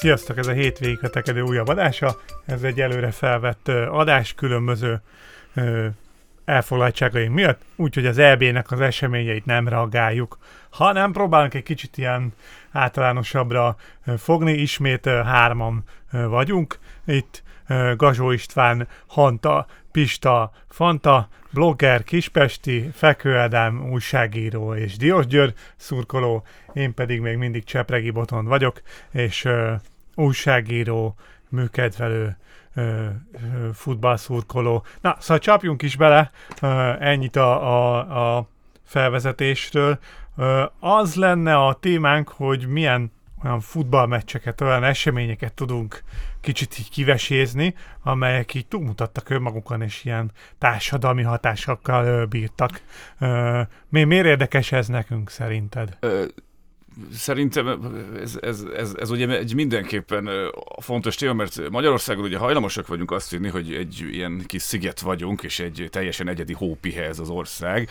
Sziasztok, ez a hétvégi kötekedő újabb adása. Ez egy előre felvett adás különböző elfoglaltságaink miatt, úgyhogy az EB-nek az eseményeit nem reagáljuk, hanem próbálunk egy kicsit ilyen általánosabbra fogni. Ismét hárman vagyunk. Itt Gazsó István, Hanta, Pista, Fanta, blogger, Kispesti, Fekőedem, újságíró és Diós György szurkoló, én pedig még mindig Csepregi Boton vagyok, és uh, újságíró, műkedvelő, futballszurkoló. Na, szóval csapjunk is bele, ennyit a, a, a felvezetésről. Az lenne a témánk, hogy milyen olyan futballmeccseket, olyan eseményeket tudunk kicsit így kivesézni, amelyek így túlmutattak önmagukon, és ilyen társadalmi hatásokkal bírtak. Mi, miért érdekes ez nekünk szerinted? Ö, Szerintem ez, ez, ez, ez ugye egy mindenképpen fontos téma, mert Magyarországon ugye hajlamosak vagyunk azt hinni, hogy egy ilyen kis sziget vagyunk, és egy teljesen egyedi hópihe ez az ország,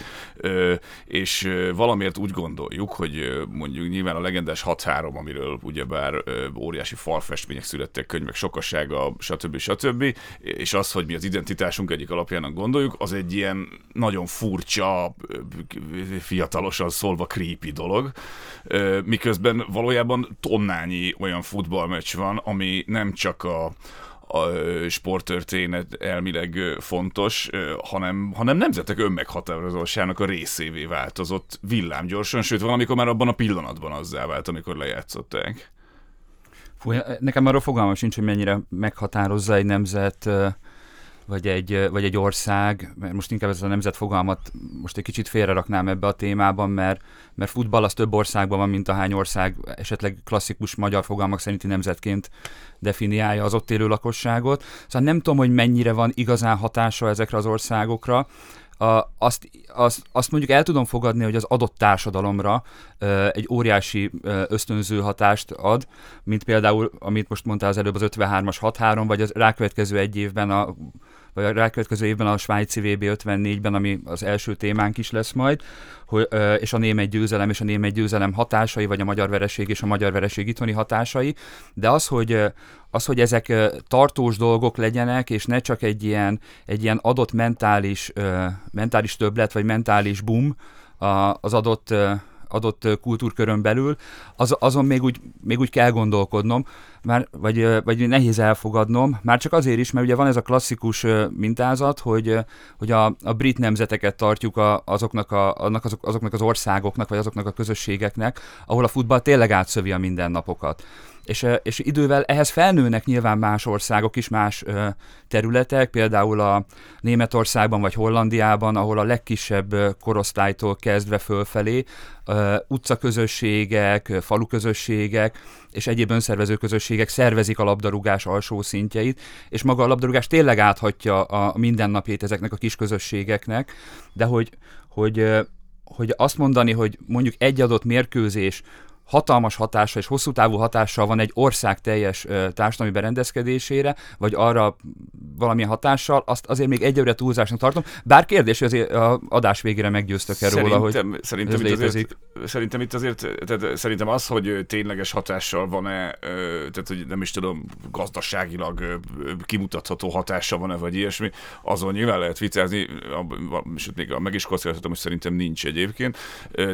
és valamiért úgy gondoljuk, hogy mondjuk nyilván a legendás 6-3, amiről ugyebár óriási falfestmények születtek, könyvek sokasága, stb. stb. És az, hogy mi az identitásunk egyik alapjának gondoljuk, az egy ilyen nagyon furcsa, fiatalosan szólva creepy dolog miközben valójában tonnányi olyan futballmeccs van, ami nem csak a, a sporttörténet elmileg fontos, hanem, hanem nemzetek önmeghatározásának a részévé változott villámgyorsan, sőt valamikor már abban a pillanatban azzá vált, amikor lejátszották. Fú, nekem arról fogalmam sincs, hogy mennyire meghatározza egy nemzet vagy egy, vagy egy ország, mert most inkább ez a nemzet fogalmat most egy kicsit félreraknám ebbe a témában, mert, mert futball az több országban van, mint a hány ország esetleg klasszikus magyar fogalmak szerinti nemzetként definiálja az ott élő lakosságot. Szóval nem tudom, hogy mennyire van igazán hatása ezekre az országokra, a, azt, azt, azt mondjuk el tudom fogadni, hogy az adott társadalomra uh, egy óriási uh, ösztönző hatást ad, mint például, amit most mondtál az előbb, az 53-as 6-3, vagy az rákövetkező egy évben a vagy a rákövetkező évben a svájci VB 54-ben, ami az első témánk is lesz majd, hogy, és a német győzelem és a német győzelem hatásai, vagy a magyar vereség és a magyar vereség itthoni hatásai, de az, hogy, az, hogy ezek tartós dolgok legyenek, és ne csak egy ilyen, egy ilyen adott mentális, mentális többlet, vagy mentális boom az adott adott kultúrkörön belül, az, azon még úgy, még úgy kell gondolkodnom, már, vagy, vagy nehéz elfogadnom, már csak azért is, mert ugye van ez a klasszikus mintázat, hogy, hogy a, a brit nemzeteket tartjuk a, azoknak, a, annak azok, azoknak az országoknak, vagy azoknak a közösségeknek, ahol a futball tényleg átszövi a mindennapokat és, és idővel ehhez felnőnek nyilván más országok is, más területek, például a Németországban vagy Hollandiában, ahol a legkisebb korosztálytól kezdve fölfelé utcaközösségek, faluközösségek és egyéb önszervező közösségek szervezik a labdarúgás alsó szintjeit, és maga a labdarúgás tényleg áthatja a mindennapjét ezeknek a kis közösségeknek, de hogy, hogy hogy azt mondani, hogy mondjuk egy adott mérkőzés hatalmas hatása és hosszú távú hatással van egy ország teljes társadalmi berendezkedésére, vagy arra valamilyen hatással, azt azért még egyelőre túlzásnak tartom. Bár kérdés, hogy azért a adás végére meggyőztek erről, szerintem, hogy szerintem ez itt. Azért, szerintem itt azért, tehát szerintem az, hogy tényleges hatással van-e, tehát hogy nem is tudom, gazdaságilag kimutatható hatása van-e, vagy ilyesmi, azon nyilván lehet vicázni, és még meg is kockáztatom, hogy szerintem nincs egyébként,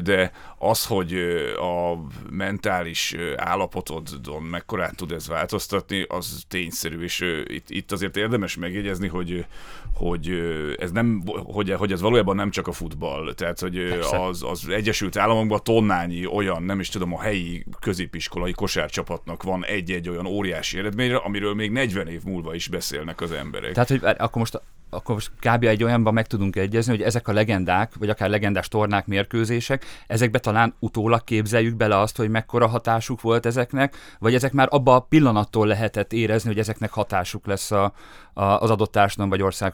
de az, hogy a mentális állapotodon mekkorát tud ez változtatni, az tényszerű, és itt, itt azért érdemes megjegyezni, hogy, hogy ez nem, hogy, hogy ez valójában nem csak a futball, tehát hogy az, az Egyesült Államokban tonnányi olyan, nem is tudom, a helyi középiskolai kosárcsapatnak van egy-egy olyan óriási eredményre, amiről még 40 év múlva is beszélnek az emberek. Tehát, hogy akkor most akkor most kb. egy olyanban meg tudunk egyezni, hogy ezek a legendák, vagy akár legendás tornák, mérkőzések, ezekbe talán utólag képzeljük bele azt, hogy mekkora hatásuk volt ezeknek, vagy ezek már abba a pillanattól lehetett érezni, hogy ezeknek hatásuk lesz a, a, az adott társadalom vagy ország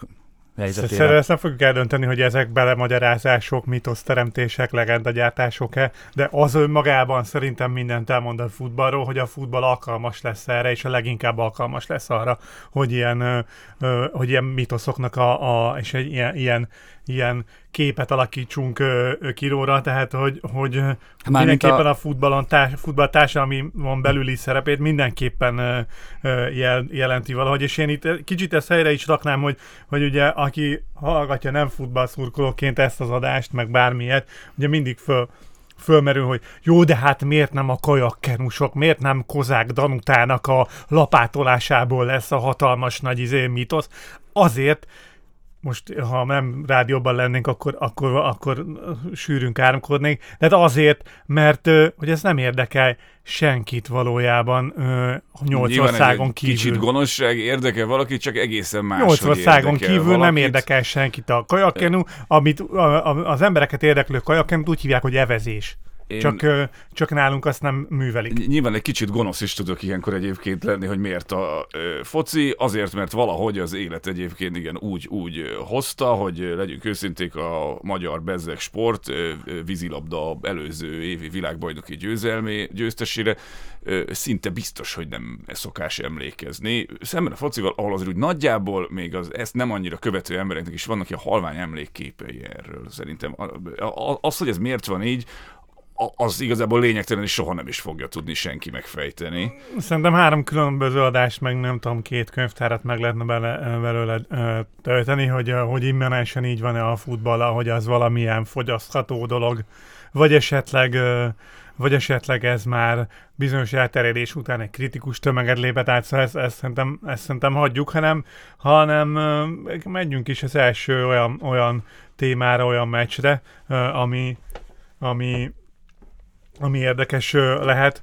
helyzetére. Szerintem ezt nem fogjuk eldönteni, hogy ezek belemagyarázások, mitoszteremtések, legendagyártások-e, de az önmagában szerintem mindent elmond a futballról, hogy a futball alkalmas lesz erre, és a leginkább alkalmas lesz arra, hogy ilyen, hogy ilyen mitoszoknak a, a és egy ilyen, ilyen, ilyen képet alakítsunk ö, ö, kiróra, tehát hogy, hogy mindenképpen a, a futballon, társ, futball társadalmon belüli szerepét mindenképpen ö, ö, jel, jelenti valahogy, és én itt kicsit ezt helyre is raknám, hogy, hogy ugye aki hallgatja nem futballszurkolóként ezt az adást, meg bármilyet, ugye mindig föl, fölmerül, hogy jó, de hát miért nem a kajakkenusok, miért nem Kozák Danutának a lapátolásából lesz a hatalmas nagy izé mitosz? Azért, most ha nem rádióban lennénk, akkor, akkor, akkor sűrűn káromkodnék, de hát azért, mert hogy ez nem érdekel senkit valójában nyolc Nyilván országon egy kívül. Kicsit gonoszság érdekel valaki, csak egészen más. Nyolc országon kívül valakit. nem érdekel senkit a kajakkenu, amit a, a, az embereket érdeklő kajakkenut úgy hívják, hogy evezés. Én... Csak, csak nálunk azt nem művelik. Nyilván egy kicsit gonosz is tudok ilyenkor egyébként lenni, hogy miért a foci, azért, mert valahogy az élet egyébként igen úgy, úgy hozta, hogy legyünk őszinték a magyar bezzeg sport vízilabda előző évi világbajnoki győzelmé, győztesére szinte biztos, hogy nem szokás emlékezni. Szemben a focival, ahol azért úgy nagyjából még az, ezt nem annyira követő embereknek is vannak ilyen halvány emlékképei erről. Szerintem az, hogy ez miért van így, az igazából lényegtelen, és soha nem is fogja tudni senki megfejteni. Szerintem három különböző adást, meg nem tudom, két könyvtárat meg lehetne bele, belőle tölteni, hogy, hogy immanensen így van-e a futball, hogy az valamilyen fogyasztható dolog, vagy esetleg vagy esetleg ez már bizonyos elterjedés után egy kritikus tömeget lépett át, szóval ezt, ezt, szerintem, ezt szerintem hagyjuk, hanem, hanem megyünk is az első olyan, olyan témára, olyan meccsre, ami, ami, ami érdekes lehet.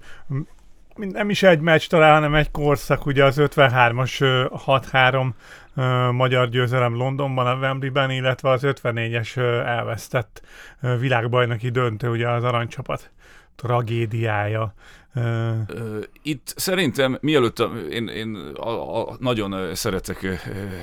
Nem is egy meccs talán, hanem egy korszak, ugye az 53-as ö, 6-3 ö, magyar győzelem Londonban, a Wembleyben, illetve az 54-es ö, elvesztett világbajnoki döntő, ugye az aranycsapat tragédiája. Itt szerintem, mielőtt a, én, én a, a, nagyon szeretek,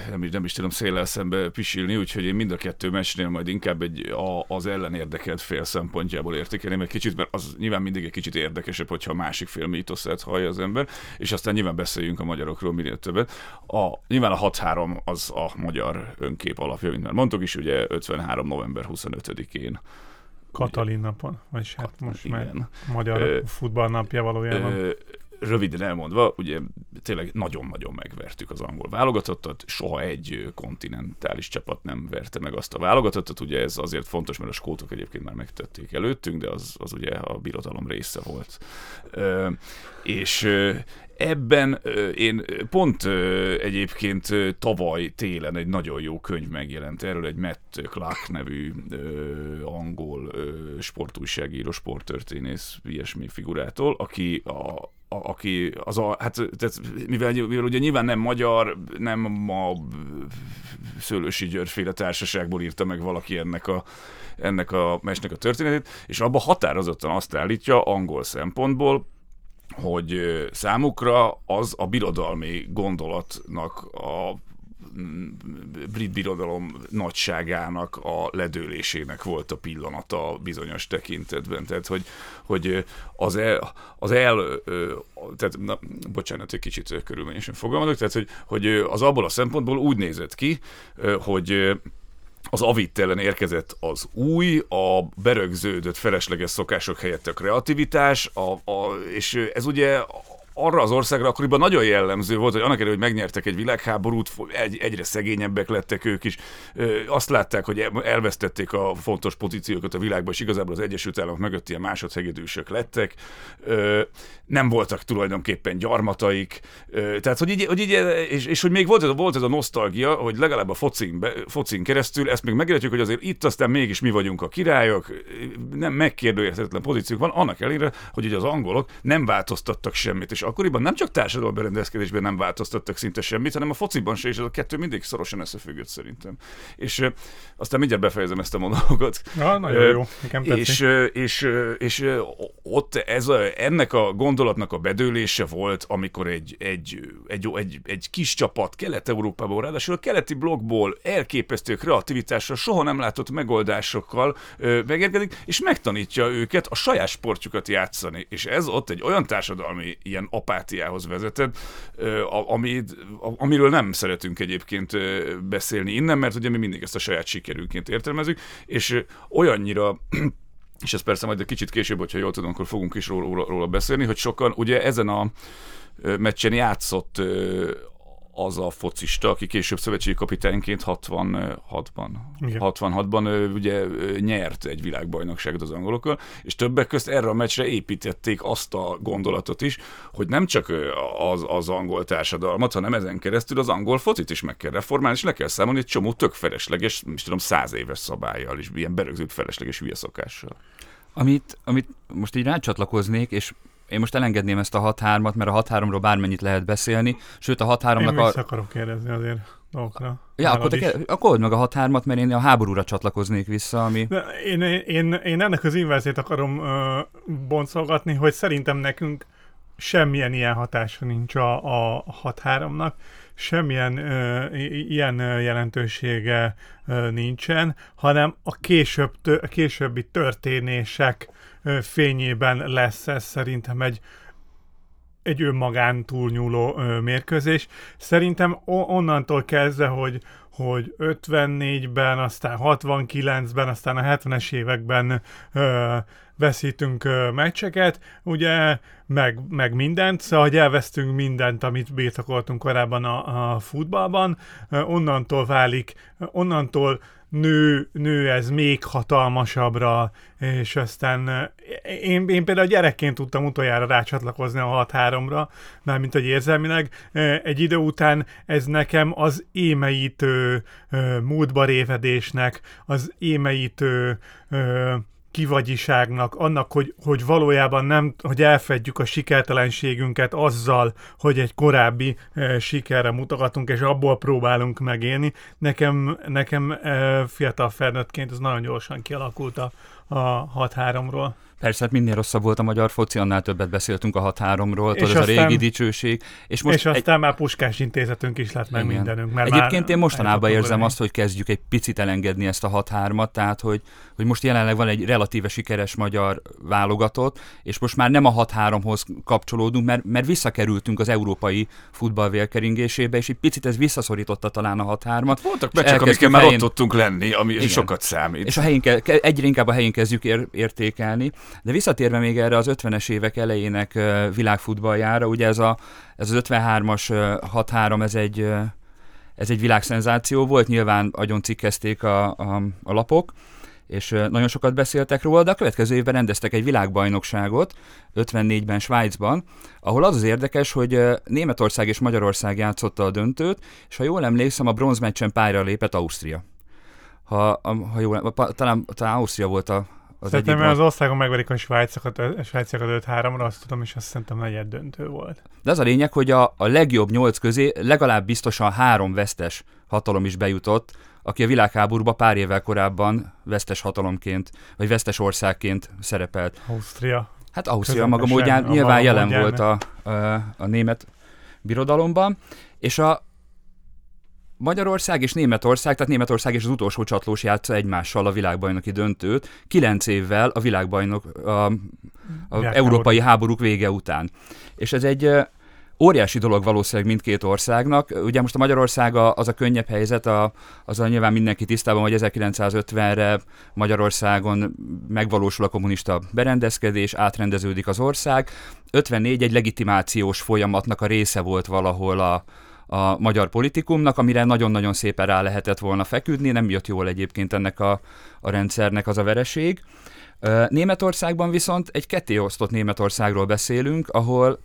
nem, is- nem is tudom széllel szembe pisilni, úgyhogy én mind a kettő meccsnél majd inkább egy, a, az ellen érdekelt fél szempontjából értékelném egy kicsit, mert az nyilván mindig egy kicsit érdekesebb, hogyha a másik fél mítoszát hallja az ember, és aztán nyilván beszéljünk a magyarokról minél többet. A, nyilván a 6-3 az a magyar önkép alapja, mint már mondtuk is, ugye 53. november 25-én. Katalin napon, vagyis hát most már Igen. magyar Ö, futballnapja valójában. Ö, röviden elmondva, ugye tényleg nagyon-nagyon megvertük az angol válogatottat, soha egy kontinentális csapat nem verte meg azt a válogatottat, ugye ez azért fontos, mert a skótok egyébként már megtették előttünk, de az, az ugye a birodalom része volt. Ö, és Ebben én pont egyébként tavaly télen egy nagyon jó könyv megjelent erről, egy Matt Clark nevű angol sportújságíró, sporttörténész, ilyesmi figurától, aki a, a, aki az a, hát tehát, mivel, mivel ugye nyilván nem magyar, nem a Szőlősi Györgyféle társaságból írta meg valaki ennek a, ennek a mesnek a történetét, és abban határozottan azt állítja angol szempontból, hogy számukra az a birodalmi gondolatnak a brit birodalom nagyságának a ledőlésének volt a pillanata bizonyos tekintetben. Tehát, hogy, hogy az el, az el tehát, na, bocsánat, egy kicsit körülményesen fogalmazok, tehát, hogy, hogy az abból a szempontból úgy nézett ki, hogy az avitt ellen érkezett az új, a berögződött felesleges szokások helyett a kreativitás, a, a, és ez ugye arra az országra akkoriban nagyon jellemző volt, hogy annak ellenére, hogy megnyertek egy világháborút, egy, egyre szegényebbek lettek ők is. Azt látták, hogy el- elvesztették a fontos pozíciókat a világban, és igazából az Egyesült Államok mögött ilyen másodhegedűsök lettek. Nem voltak tulajdonképpen gyarmataik. Tehát, hogy így, hogy így és, és hogy még volt ez, volt ez a nosztalgia, hogy legalább a focin, be, focin keresztül ezt még megértjük, hogy azért itt aztán mégis mi vagyunk a királyok, nem megkérdőjelezhetetlen pozíciók van, annak ellenére, hogy ugye az angolok nem változtattak semmit, és akkoriban nem csak társadalmi berendezkedésben nem változtattak szinte semmit, hanem a fociban se, és ez a kettő mindig szorosan összefüggött szerintem. És ö, aztán mindjárt befejezem ezt a monológot. Na, nagyon jó, nekem. És, ö, és, és ott ez a, ennek a gondolatnak a bedőlése volt, amikor egy, egy, egy, egy, egy kis csapat Kelet-Európából, ráadásul a keleti blokkból elképesztő kreativitásra, soha nem látott megoldásokkal ö, megérkezik, és megtanítja őket a saját sportjukat játszani. És ez ott egy olyan társadalmi ilyen apátiához vezetett, ami, amiről nem szeretünk egyébként beszélni innen, mert ugye mi mindig ezt a saját sikerünként értelmezzük, és olyannyira és ez persze majd egy kicsit később, hogyha jól tudom, akkor fogunk is róla, róla beszélni, hogy sokan ugye ezen a meccsen játszott az a focista, aki később szövetségi kapitányként 66-ban, 66-ban ugye nyert egy világbajnokságot az angolokkal, és többek közt erre a meccsre építették azt a gondolatot is, hogy nem csak az, az angol társadalmat, hanem ezen keresztül az angol focit is meg kell reformálni, és le kell számolni egy csomó tök felesleges, is tudom, száz éves szabályjal, és ilyen berögzült felesleges hülye szokással. Amit, amit most így rácsatlakoznék, és én most elengedném ezt a 6-3-at, mert a 6-3-ról bármennyit lehet beszélni, sőt a 6-3-nak... Én a... akarok kérdezni azért dolgokra. Ja, akkor, te, akkor old meg a 6-3-at, mert én a háborúra csatlakoznék vissza, ami... De én, én, én ennek az inverzét akarom uh, boncolgatni, hogy szerintem nekünk semmilyen ilyen hatása nincs a, a 6-3-nak, semmilyen uh, ilyen jelentősége uh, nincsen, hanem a, később, a későbbi történések fényében lesz ez szerintem egy, egy önmagán túlnyúló ö, mérkőzés. Szerintem onnantól kezdve, hogy, hogy 54-ben, aztán 69-ben, aztán a 70-es években ö, veszítünk meccseket, ugye, meg, meg mindent, szóval hogy elvesztünk mindent, amit birtokoltunk korábban a, a futballban, onnantól válik, onnantól nő, nő ez még hatalmasabbra, és aztán én, én például gyerekként tudtam utoljára rácsatlakozni a 6-3-ra, mármint hogy érzelmileg. Egy idő után ez nekem az émeítő múltba révedésnek, az émeítő kivagyiságnak, annak, hogy, hogy valójában nem, hogy elfedjük a sikertelenségünket azzal, hogy egy korábbi e, sikerre mutogatunk, és abból próbálunk megélni. Nekem, nekem e, fiatal felnőttként ez nagyon gyorsan kialakult a, a 6-3-ról. Persze, hát minél rosszabb volt a magyar foci, annál többet beszéltünk a 6-3-ról, tudod, ez a régi dicsőség. És, most és aztán egy... már puskás intézetünk is lett meg Igen. mindenünk. Mert Egyébként én mostanában érzem azt, hogy kezdjük egy picit elengedni ezt a 6-3-at, tehát hogy, hogy most jelenleg van egy relatíve sikeres magyar válogatott, és most már nem a 6-3-hoz kapcsolódunk, mert, mert visszakerültünk az európai futball és egy picit ez visszaszorította talán a 6-3-at. Voltak meccsek, amikkel már ott tudtunk lenni, ami Igen. sokat számít. És a helyén, egyre inkább a helyén kezdjük ér, értékelni. De visszatérve még erre az 50-es évek elejének világfutballjára, ugye ez, a, ez az 53-as 6-3, ez egy, ez egy világszenzáció volt, nyilván agyon cikkezték a, a, a lapok, és nagyon sokat beszéltek róla, de a következő évben rendeztek egy világbajnokságot, 54-ben Svájcban, ahol az az érdekes, hogy Németország és Magyarország játszotta a döntőt, és ha jól emlékszem, a bronzmeccsen pályára lépett Ausztria. Ha, ha jól, talán, talán Ausztria volt a, az Szerintem egyik az országon megverik a svájcokat, a svájcokat 5-3-ra, azt tudom, és azt szerintem negyed döntő volt. De az a lényeg, hogy a, a legjobb nyolc közé legalább biztosan három vesztes hatalom is bejutott, aki a világháborúba pár évvel korábban vesztes hatalomként, vagy vesztes országként szerepelt. Ausztria. Hát Ausztria maga módján nyilván jelen módján. volt a, a, a német birodalomban, és a, Magyarország és Németország, tehát Németország és az utolsó csatlós játsza egymással a világbajnoki döntőt, kilenc évvel a világbajnok, a, a európai háborúk vége után. És ez egy óriási dolog valószínűleg mindkét országnak. Ugye most a Magyarország az a könnyebb helyzet, a, a nyilván mindenki tisztában, hogy 1950-re Magyarországon megvalósul a kommunista berendezkedés, átrendeződik az ország. 54 egy legitimációs folyamatnak a része volt valahol a, a magyar politikumnak, amire nagyon-nagyon szépen rá lehetett volna feküdni, nem jött jól egyébként ennek a, a rendszernek az a vereség. Németországban viszont egy ketté osztott Németországról beszélünk, ahol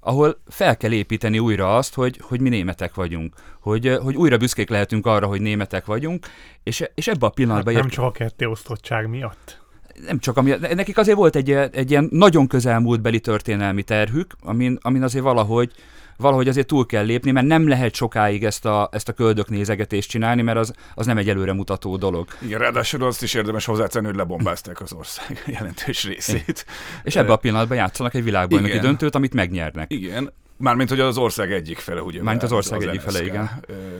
ahol fel kell építeni újra azt, hogy, hogy mi németek vagyunk, hogy, hogy újra büszkék lehetünk arra, hogy németek vagyunk, és, és ebbe a pillanatban... Hát nem csak a kettéosztottság miatt. Nem csak ami, nekik azért volt egy, egy ilyen nagyon közelmúltbeli történelmi terhük, amin, amin azért valahogy valahogy azért túl kell lépni, mert nem lehet sokáig ezt a, ezt a köldöknézegetést csinálni, mert az, az nem egy előremutató dolog. Igen, ráadásul azt is érdemes hozzátenni, hogy lebombázták az ország jelentős részét. És ebben a pillanatban játszanak egy világbajnoki döntőt, amit megnyernek. Igen, Mármint, hogy az ország egyik fele, ugye? Mármint az ország az egyik fele, igen.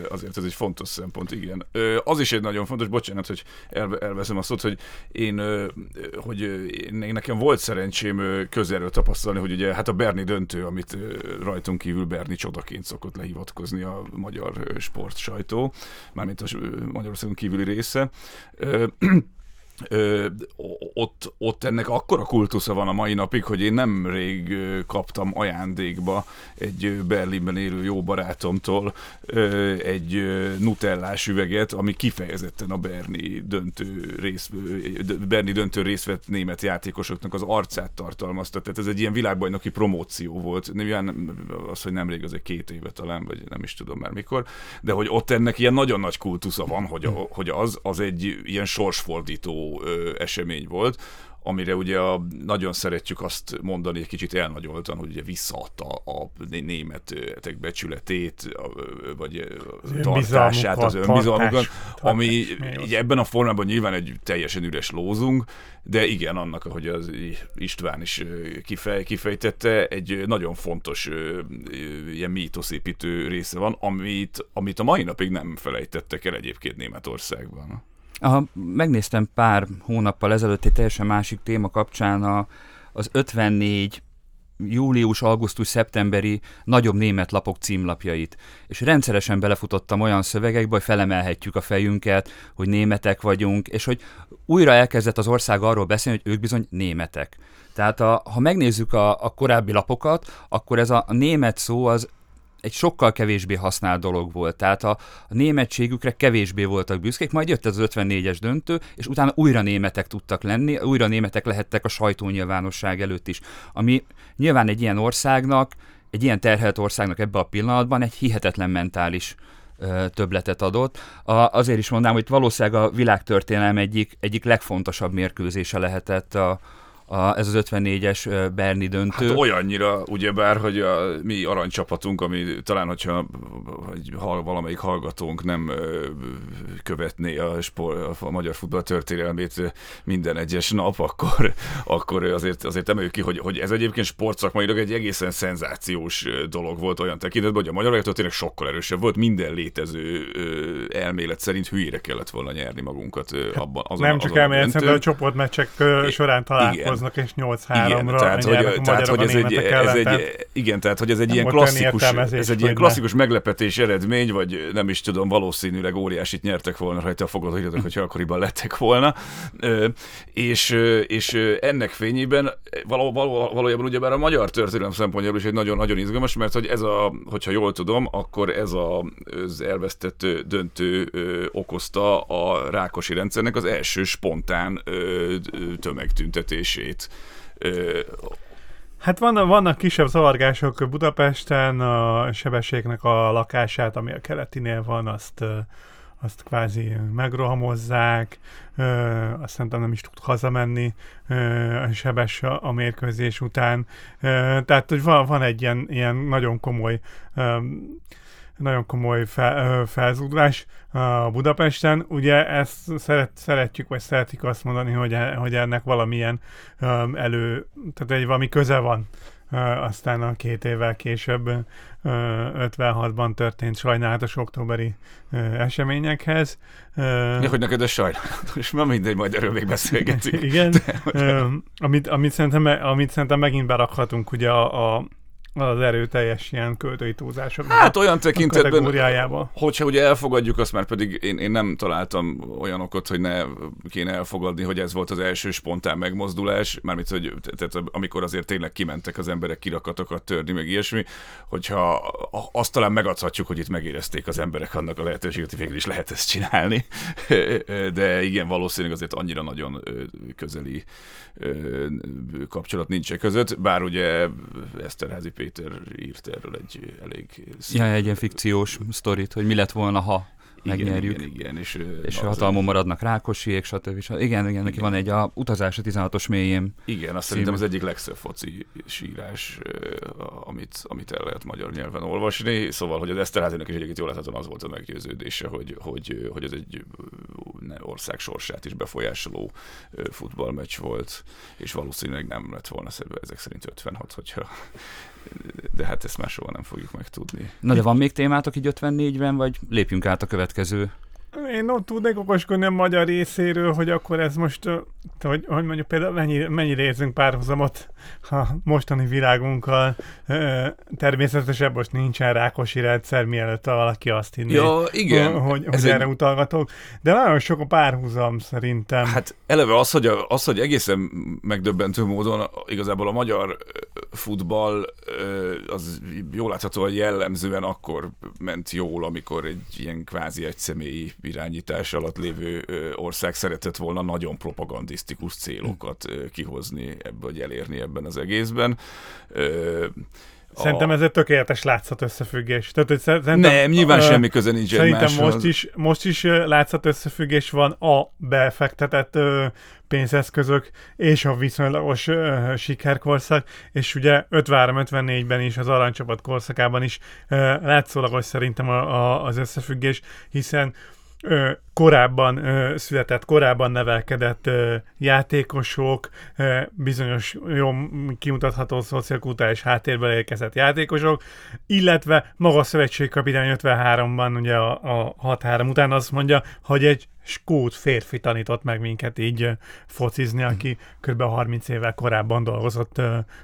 Azért ez egy fontos szempont, igen. Az is egy nagyon fontos, bocsánat, hogy elve- elveszem a szót, hogy én, hogy én, nekem volt szerencsém közelről tapasztalni, hogy ugye hát a Berni döntő, amit rajtunk kívül Berni csodaként szokott lehivatkozni a magyar sport sajtó, mármint a Magyarországon kívüli része. Ö, ott, ott ennek akkora kultusza van a mai napig, hogy én nemrég ö, kaptam ajándékba egy Berlinben élő jó barátomtól ö, egy nutellás üveget, ami kifejezetten a Berni döntő, rész, Berni döntő részt vett német játékosoknak az arcát tartalmazta. Tehát ez egy ilyen világbajnoki promóció volt. Nem, az, hogy nemrég, az egy két éve talán, vagy nem is tudom már mikor, de hogy ott ennek ilyen nagyon nagy kultusza van, hogy, a, hogy az, az egy ilyen sorsfordító ö, esemény volt, amire ugye a, nagyon szeretjük azt mondani egy kicsit elnagyoltan, hogy ugye visszaadta a németek becsületét, a, vagy a tartását, az önbizalmukat, tartás, ami ugye ebben a formában nyilván egy teljesen üres lózung, de igen, annak, ahogy az István is kifej, kifejtette, egy nagyon fontos ilyen mítoszépítő része van, amit, amit a mai napig nem felejtettek el egyébként Németországban. Aha, megnéztem pár hónappal ezelőtt egy teljesen másik téma kapcsán a, az 54 július, augusztus, szeptemberi nagyobb német lapok címlapjait. És rendszeresen belefutottam olyan szövegekbe, hogy felemelhetjük a fejünket, hogy németek vagyunk, és hogy újra elkezdett az ország arról beszélni, hogy ők bizony németek. Tehát a, ha megnézzük a, a korábbi lapokat, akkor ez a, a német szó az egy sokkal kevésbé használt dolog volt. Tehát a, a németségükre kevésbé voltak büszkék, majd jött az 54-es döntő, és utána újra németek tudtak lenni, újra németek lehettek a sajtónyilvánosság előtt is. Ami nyilván egy ilyen országnak, egy ilyen terhelt országnak ebben a pillanatban egy hihetetlen mentális ö, többletet adott. A, azért is mondanám, hogy valószínűleg a világtörténelem egyik, egyik legfontosabb mérkőzése lehetett a, a, ez az 54-es ö, Berni döntő. Hát olyannyira, ugyebár, hogy a mi aranycsapatunk, ami talán, hogyha hogy valamelyik hallgatónk nem ö, követné a, spor, a magyar futball történelmét minden egyes nap, akkor, akkor azért, azért emeljük ki, hogy, hogy ez egyébként sportszakmailag egy egészen szenzációs dolog volt olyan tekintetben, hogy a magyar tényleg sokkal erősebb volt, minden létező elmélet szerint hülyére kellett volna nyerni magunkat abban. Azon, Nem csak elmélet, döntőn. szerintem a csoportmeccsek ö, I- találkoznak, és 8-3-ra tehát, hogy, tehát, hogy ez egy, ez egy, igen, tehát, hogy ez egy ilyen klasszikus, ez egy ilyen klasszikus meglepetés eredmény, vagy nem is tudom, valószínűleg óriásit nyertek volna rajta a fogadóidők, hogyha akkoriban lettek volna. És, és ennek fényében való, való, valójában ugyebár a magyar történelem szempontjából is egy nagyon-nagyon izgalmas, mert hogy ez a, hogyha jól tudom, akkor ez a, az elvesztett döntő okozta a Rákosi rendszernek az első spontán ö, tömegtüntetését. Ö, Hát vannak, vannak kisebb zavargások Budapesten, a sebességnek a lakását, ami a keletinél van, azt, azt kvázi megrohamozzák, azt szerintem nem is tud hazamenni a sebes a, mérkőzés után. Tehát, hogy van, van egy ilyen, ilyen nagyon komoly nagyon komoly fel, felzúdulás Budapesten. Ugye ezt szeret, szeretjük, vagy szeretik azt mondani, hogy, e- hogy ennek valamilyen elő, tehát egy valami köze van aztán a két évvel később ö, 56-ban történt sajnálatos októberi eseményekhez. Ja, hogy neked ez sajnálatos, már mindegy, majd erről még beszélgetünk. igen, ö, amit, amit, szerintem, amit szerintem megint berakhatunk ugye a, a az erőteljes ilyen költői túlzások Hát olyan tekintetben, hogyha ugye elfogadjuk azt, mert pedig én, én nem találtam olyan okot, hogy ne kéne elfogadni, hogy ez volt az első spontán megmozdulás, mármint, hogy tehát amikor azért tényleg kimentek az emberek kirakatokat törni, meg ilyesmi, hogyha azt talán megadhatjuk, hogy itt megérezték az emberek annak a lehetőséget, hogy végül is lehet ezt csinálni, de igen, valószínűleg azért annyira nagyon közeli kapcsolat nincs e között, bár ugye Eszterházi Péter írt erről egy elég Ja, egy ilyen fikciós sztorit, hogy mi lett volna, ha igen, megnyerjük. Igen, igen, és, és hatalmon maradnak Rákosiék, stb. stb. Igen, igen, neki van egy a utazás a 16-os mélyén. Igen, azt szerintem az egyik legszebb foci sírás, amit, amit el lehet magyar nyelven olvasni. Szóval, hogy az Eszterházinak is egyébként jól láthatóan az volt a meggyőződése, hogy, hogy, hogy ez egy ország sorsát is befolyásoló futballmeccs volt, és valószínűleg nem lett volna szebb ezek szerint 56, hogyha de hát ezt máshol nem fogjuk megtudni. Na de van még témátok így 54-ben, vagy lépjünk át a következő következő én ott tudnék okoskodni a magyar részéről, hogy akkor ez most, hogy, hogy mondjuk például mennyi, mennyire érzünk párhuzamot a mostani világunkkal. Természetesen most nincsen rákosi rendszer, mielőtt valaki azt hinné, ja, igen. hogy, hogy erre egy... utalgatok. De nagyon sok a párhuzam szerintem. Hát eleve az, hogy, a, az, hogy egészen megdöbbentő módon igazából a magyar futball az jól láthatóan jellemzően akkor ment jól, amikor egy ilyen kvázi egy személyi irányítás alatt lévő ország szeretett volna nagyon propagandisztikus célokat kihozni hogy elérni ebben az egészben. Szerintem ez egy tökéletes látszat összefüggés. Tehát, hogy szerintem, nem, nyilván uh, semmi köze nincs Szerintem egymáshoz. most is, most is látszat összefüggés van a befektetett uh, pénzeszközök és a viszonylagos uh, sikerkorszak, és ugye 53-54-ben is, az aranycsapat korszakában is uh, látszólagos szerintem a, a, az összefüggés, hiszen ö, korábban ö, született, korábban nevelkedett ö, játékosok, ö, bizonyos jó kimutatható szociálkulturális háttérből érkezett játékosok, illetve maga a szövetségkapitány 53-ban, ugye a, a 6-3 után azt mondja, hogy egy skót férfi tanított meg minket így focizni, aki kb. 30 évvel korábban dolgozott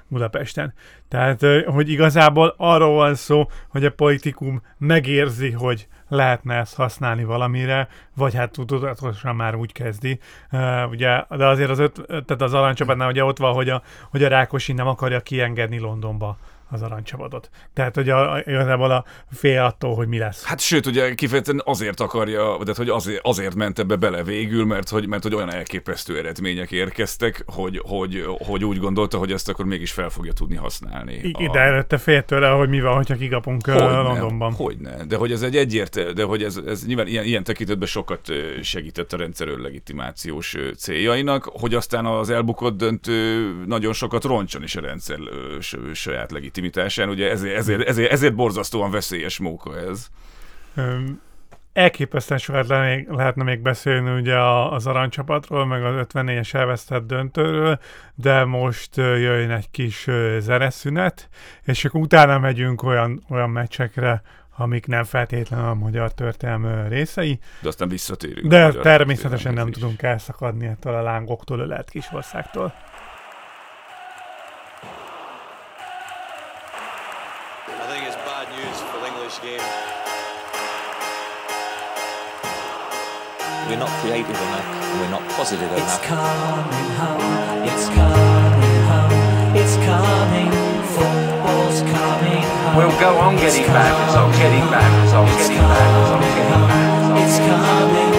Budapesten. Tehát, hogy igazából arról van szó, hogy a politikum megérzi, hogy lehetne ezt használni valamire, vagy hát tudatosan már úgy kezdi. Uh, ugye, de azért az, öt, tehát az aranycsapatnál ugye ott van, hogy a, hogy a Rákosi nem akarja kiengedni Londonba az aranycsapodot. Tehát, hogy a, igazából a fél attól, hogy mi lesz. Hát sőt, ugye kifejezetten azért akarja, de hogy azért, azért ment ebbe bele végül, mert hogy, mert hogy olyan elképesztő eredmények érkeztek, hogy, hogy, hogy úgy gondolta, hogy ezt akkor mégis fel fogja tudni használni. I- a... De előtte fél tőle, hogy mi van, hogyha kikapunk hogyne, Londonban. Hogyne, de hogy ez egy egyértelmű, de hogy ez, ez nyilván ilyen, ilyen tekintetben sokat segített a rendszer legitimációs céljainak, hogy aztán az elbukott döntő nagyon sokat roncson is a rendszer saját legitimációt legitimitásán, ugye ezért, ezért, ezért, ezért borzasztóan veszélyes móka ez. elképesztően sokat le, lehetne még beszélni ugye az aranycsapatról, meg az 54-es elvesztett döntőről, de most jöjjön egy kis zeneszünet, és akkor utána megyünk olyan, olyan meccsekre, amik nem feltétlenül a magyar történelm részei. De aztán visszatérünk. De természetesen nem is. tudunk elszakadni ettől a lángoktól, ölelt kisországtól. We're not creative enough. We're not positive enough. It's coming home. It's coming home. It's coming. Football's coming home. We'll go on getting back. It's on getting back. It's on getting back. It's on getting back. It's coming.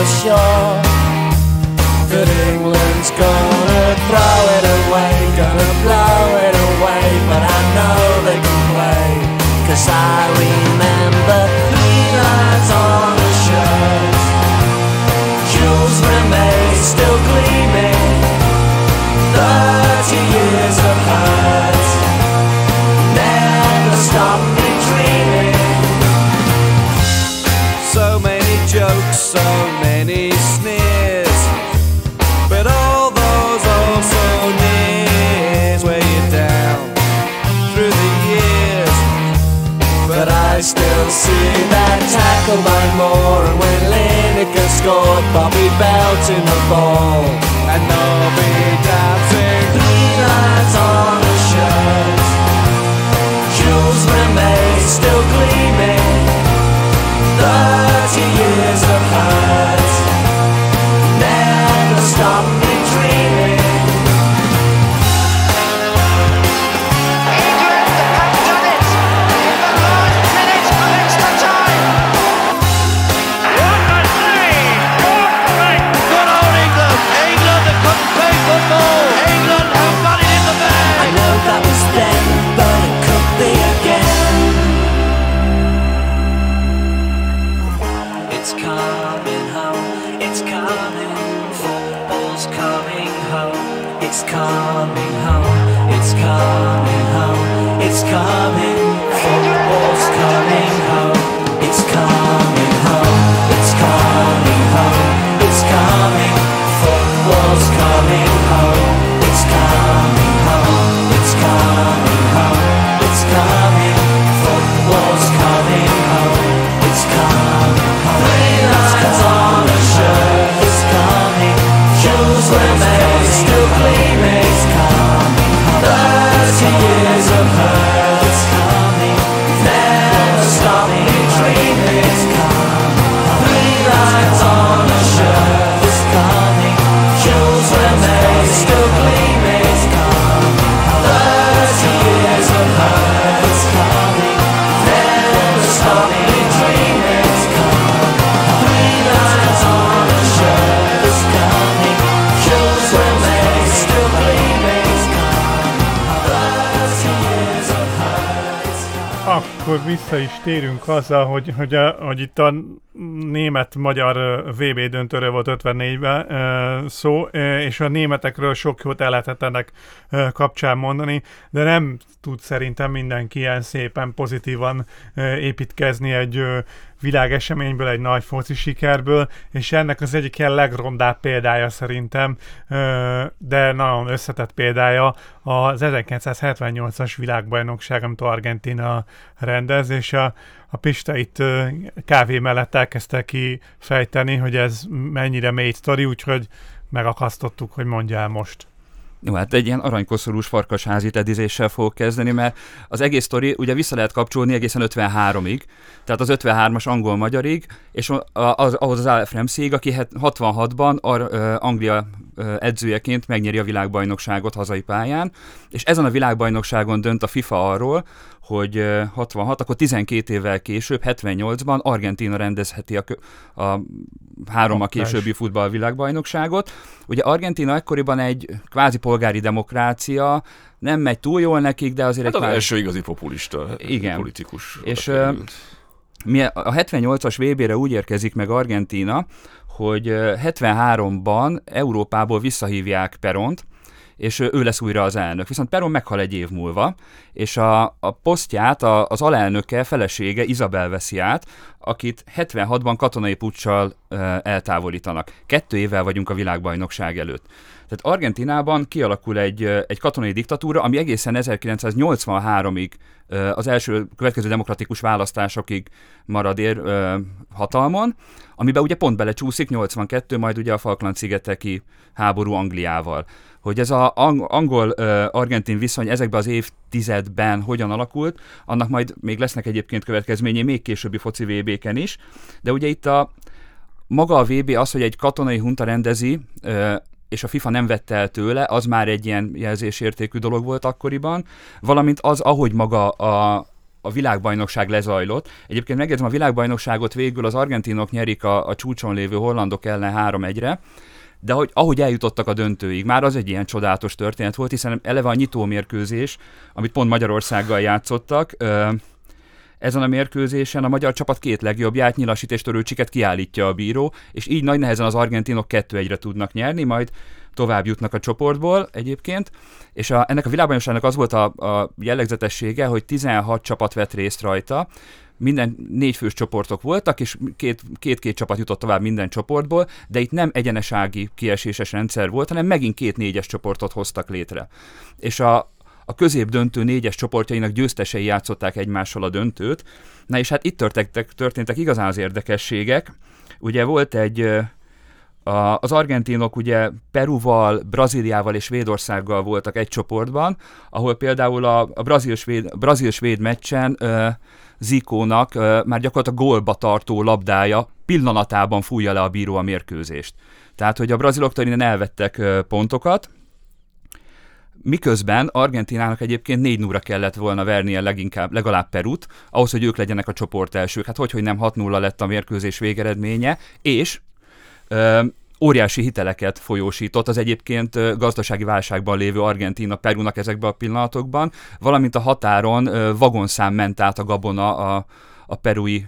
They're sure that England's gonna throw it away, gonna blow it away. But I know they can play, cause I remember three lines on the shirt. Jules Rimet still gleaming. Scored, Bobby belting the ball, and Nobby down lines on the shirt. Jules remains still gleaming. Is térünk azzal, hogy, hogy, a, hogy itt a német-magyar ö, VB döntőről volt 54-ben ö, szó, és a németekről sok jót el lehetett ennek kapcsán mondani, de nem tud szerintem mindenki ilyen szépen pozitívan építkezni egy világeseményből, egy nagy foci sikerből, és ennek az egyik ilyen legrondább példája szerintem, de nagyon összetett példája az 1978-as világbajnokság, amit Argentina rendez, és a, a Pista itt kávé mellett elkezdte kifejteni, hogy ez mennyire mély sztori, úgyhogy megakasztottuk, hogy mondja el most. Jó, hát egy ilyen aranykoszorús farkasházi tedizéssel fogok kezdeni, mert az egész sztori ugye vissza lehet kapcsolni egészen 53-ig, tehát az 53-as angol-magyarig, és az, ahhoz az Alf Ramsey-ig, aki het- 66-ban Ar- Anglia edzőjeként megnyeri a világbajnokságot hazai pályán, és ezen a világbajnokságon dönt a FIFA arról, hogy ö, 66, akkor 12 évvel később, 78-ban Argentina rendezheti a, a három a későbbi futballvilágbajnokságot. Ugye Argentina ekkoriban egy kvázi polgári demokrácia, nem megy túl jól nekik, de azért Hát egy az kvázi... első igazi populista Igen. politikus. És. Mi a 78-as VB-re úgy érkezik meg Argentína, hogy ö, 73-ban Európából visszahívják Peront, és ő lesz újra az elnök. Viszont Peron meghal egy év múlva, és a, a posztját a, az alelnöke, felesége Izabel veszi át, akit 76-ban katonai puccsal ö, eltávolítanak. Kettő évvel vagyunk a világbajnokság előtt. Tehát Argentinában kialakul egy, egy katonai diktatúra, ami egészen 1983-ig ö, az első következő demokratikus választásokig marad ér hatalmon, amiben ugye pont belecsúszik 82, majd ugye a Falkland-szigeteki háború Angliával. Hogy ez az angol-argentin viszony ezekben az évtizedben hogyan alakult, annak majd még lesznek egyébként következményei még későbbi foci VB-ken is, de ugye itt a maga a VB az, hogy egy katonai hunta rendezi, és a FIFA nem vette el tőle, az már egy ilyen jelzésértékű dolog volt akkoriban, valamint az, ahogy maga a, a világbajnokság lezajlott. Egyébként megjegyzem, a világbajnokságot végül az argentinok nyerik a, a csúcson lévő hollandok ellen 3-1-re, de hogy, ahogy eljutottak a döntőig, már az egy ilyen csodálatos történet volt, hiszen eleve a nyitómérkőzés, amit pont Magyarországgal játszottak, ö, ezen a mérkőzésen a magyar csapat két legjobbját, Nyilasít és kiállítja a bíró, és így nagy nehezen az argentinok 2-1-re tudnak nyerni, majd tovább jutnak a csoportból egyébként, és a, ennek a világbajnokságnak az volt a, a jellegzetessége, hogy 16 csapat vett részt rajta, minden négy fős csoportok voltak, és két- két-két csapat jutott tovább minden csoportból, de itt nem egyenesági kieséses rendszer volt, hanem megint két négyes csoportot hoztak létre. És a, a középdöntő négyes csoportjainak győztesei játszották egymással a döntőt. Na és hát itt történtek, történtek igazán az érdekességek. Ugye volt egy, a, az argentinok ugye Peruval, Brazíliával és Svédországgal voltak egy csoportban, ahol például a, a brazil-svéd, brazil-svéd meccsen ö, Zikónak ö, már gyakorlatilag gólba tartó labdája pillanatában fújja le a bíró a mérkőzést. Tehát, hogy a braziloktól innen elvettek ö, pontokat, Miközben Argentinának egyébként 4 0 kellett volna vernie leginkább, legalább Perut, ahhoz, hogy ők legyenek a csoport elsők. Hát hogy, hogy nem 6-0 lett a mérkőzés végeredménye, és óriási hiteleket folyósított az egyébként gazdasági válságban lévő Argentina Perunak ezekben a pillanatokban, valamint a határon vagonszám ment át a gabona a, a perui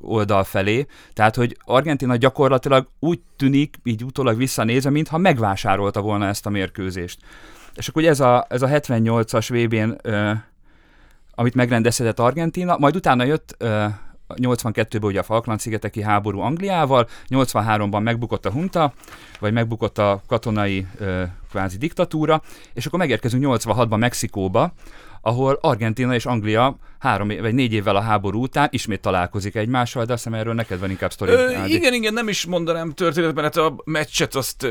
oldal felé. Tehát, hogy Argentina gyakorlatilag úgy tűnik, így utólag visszanézve, mintha megvásárolta volna ezt a mérkőzést. És akkor ugye ez a, ez a 78-as VB-n amit megrendezhetett Argentína, majd utána jött 82-ben ugye a Falkland-szigeteki háború Angliával, 83-ban megbukott a hunta, vagy megbukott a katonai ö, kvázi diktatúra, és akkor megérkezünk 86-ban Mexikóba, ahol Argentina és Anglia három vagy négy évvel a háború után ismét találkozik egymással, de azt hiszem erről neked van inkább sztori. Ö, igen, igen, nem is mondanám történetben, hát a meccset azt,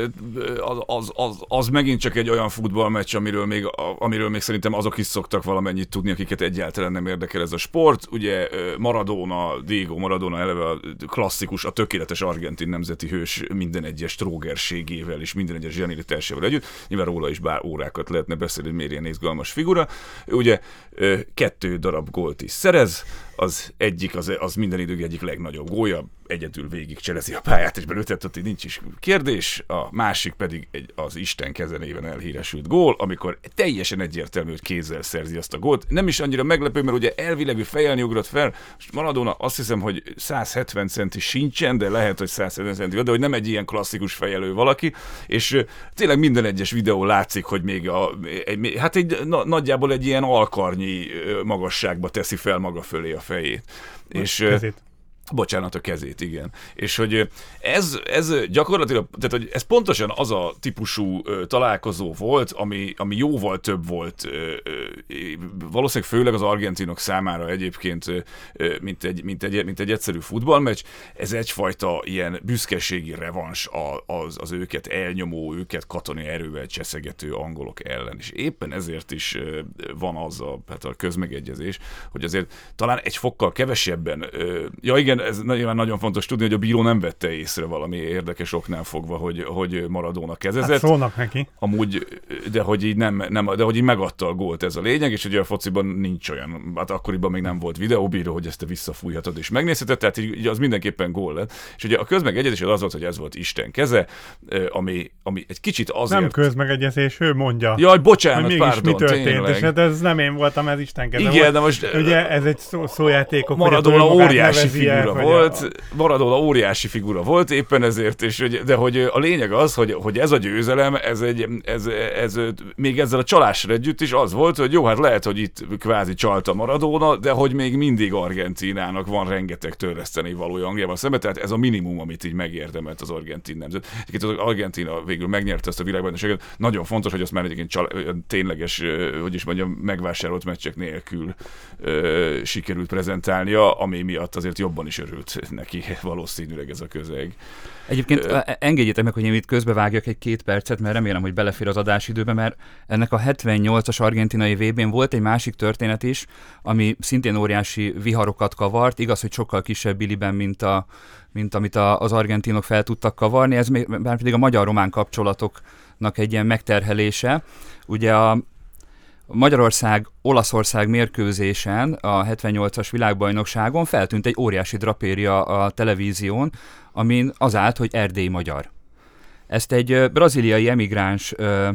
az, az, az, az megint csak egy olyan futballmeccs, amiről még, amiről még szerintem azok is szoktak valamennyit tudni, akiket egyáltalán nem érdekel ez a sport. Ugye Maradona, Diego Maradona eleve a klasszikus, a tökéletes argentin nemzeti hős minden egyes trógerségével és minden egyes zsenilitásával együtt. Nyilván róla is bár órákat lehetne beszélni, hogy miért ilyen izgalmas figura. Ugye kettő darab gólt is szerez, az egyik, az, az minden idők egyik legnagyobb gólya, egyedül végig cselezi a pályát, és belőtett, ott nincs is kérdés, a másik pedig egy, az Isten kezenéven elhíresült gól, amikor teljesen egyértelmű, hogy kézzel szerzi azt a gólt. Nem is annyira meglepő, mert ugye elvileg ő fejelni ugrott fel, és Maradona azt hiszem, hogy 170 centi sincsen, de lehet, hogy 170 centi, de hogy nem egy ilyen klasszikus fejelő valaki, és tényleg minden egyes videó látszik, hogy még a, hát egy, na, nagyjából egy ilyen alkarnyi magasságba teszi fel maga fölé a fejét. És, Kezét. Bocsánat, a kezét, igen. És hogy ez, ez gyakorlatilag, tehát hogy ez pontosan az a típusú ö, találkozó volt, ami, ami jóval több volt, ö, ö, valószínűleg főleg az argentinok számára egyébként, ö, mint, egy, mint, egy, mint egy egyszerű futballmeccs. Ez egyfajta ilyen büszkeségi revans az, az őket elnyomó, őket katonai erővel cseszegető angolok ellen. És éppen ezért is ö, van az a, hát a közmegegyezés, hogy azért talán egy fokkal kevesebben, ö, ja igen, ez nyilván nagyon fontos tudni, hogy a bíró nem vette észre valami érdekes oknál fogva, hogy, hogy Maradona kezezett. Hát szólnak neki. Amúgy, de hogy így nem, nem, de hogy így megadta a gólt ez a lényeg, és ugye a fociban nincs olyan, hát akkoriban még nem volt videóbíró, hogy ezt te visszafújhatod és megnézheted, tehát így, így az mindenképpen gól lett. És ugye a közmegegyezés az volt, hogy ez volt Isten keze, ami, ami egy kicsit azért... Nem közmegegyezés, ő mondja. Jaj, bocsánat, hogy pardon, mi történt, tényleg. és hát ez nem én voltam, ez Isten keze Igen, volt. de most... Ugye ez egy szó, szójátékok, Maradona óriási figura hogy volt, A... Maradona óriási figura volt, éppen ezért, és, de hogy a lényeg az, hogy, hogy ez a győzelem, ez, egy, ez, ez, még ezzel a csalással együtt is az volt, hogy jó, hát lehet, hogy itt kvázi csalta Maradona, de hogy még mindig Argentinának van rengeteg törleszteni valója Angliában szemben, tehát ez a minimum, amit így megérdemelt az argentin nemzet. Egyébként az Argentina végül megnyerte ezt a világbajnokságot, nagyon fontos, hogy azt már egyébként csal, tényleges, hogy is mondjam, megvásárolt meccsek nélkül ö, sikerült prezentálnia, ami miatt azért jobban is örült neki valószínűleg ez a közeg. Egyébként Ö- e- engedjétek meg, hogy én itt közbevágjak egy két percet, mert remélem, hogy belefér az adásidőbe, mert ennek a 78-as argentinai VB-n volt egy másik történet is, ami szintén óriási viharokat kavart, igaz, hogy sokkal kisebb biliben, mint, a, mint amit a, az argentinok fel tudtak kavarni, ez még, bár pedig a magyar-román kapcsolatoknak egy ilyen megterhelése. Ugye a Magyarország-Olaszország mérkőzésen a 78-as világbajnokságon feltűnt egy óriási drapéria a televízión, amin az állt, hogy Erdély magyar. Ezt egy braziliai emigráns, ö,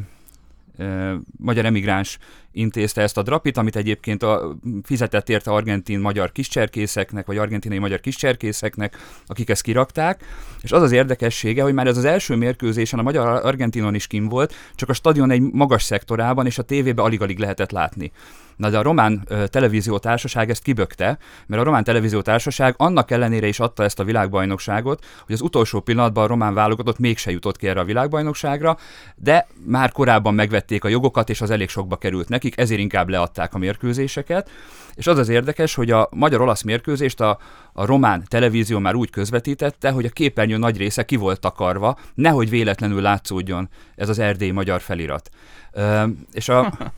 ö, magyar emigráns intézte ezt a drapit, amit egyébként a, fizetett érte argentin-magyar kiscserkészeknek, vagy argentinai-magyar kiscserkészeknek, akik ezt kirakták. És az az érdekessége, hogy már ez az első mérkőzésen a magyar-argentinon is kim volt, csak a stadion egy magas szektorában, és a tévébe alig-alig lehetett látni. Na de a román ö, televíziótársaság ezt kibökte, mert a román televíziótársaság annak ellenére is adta ezt a világbajnokságot, hogy az utolsó pillanatban a román válogatott mégse jutott ki erre a világbajnokságra, de már korábban megvették a jogokat, és az elég sokba került nekik, ezért inkább leadták a mérkőzéseket. És az az érdekes, hogy a magyar-olasz mérkőzést a, a román televízió már úgy közvetítette, hogy a képernyő nagy része ki volt takarva, nehogy véletlenül látszódjon ez az erdélyi magyar felirat. Ö, és a,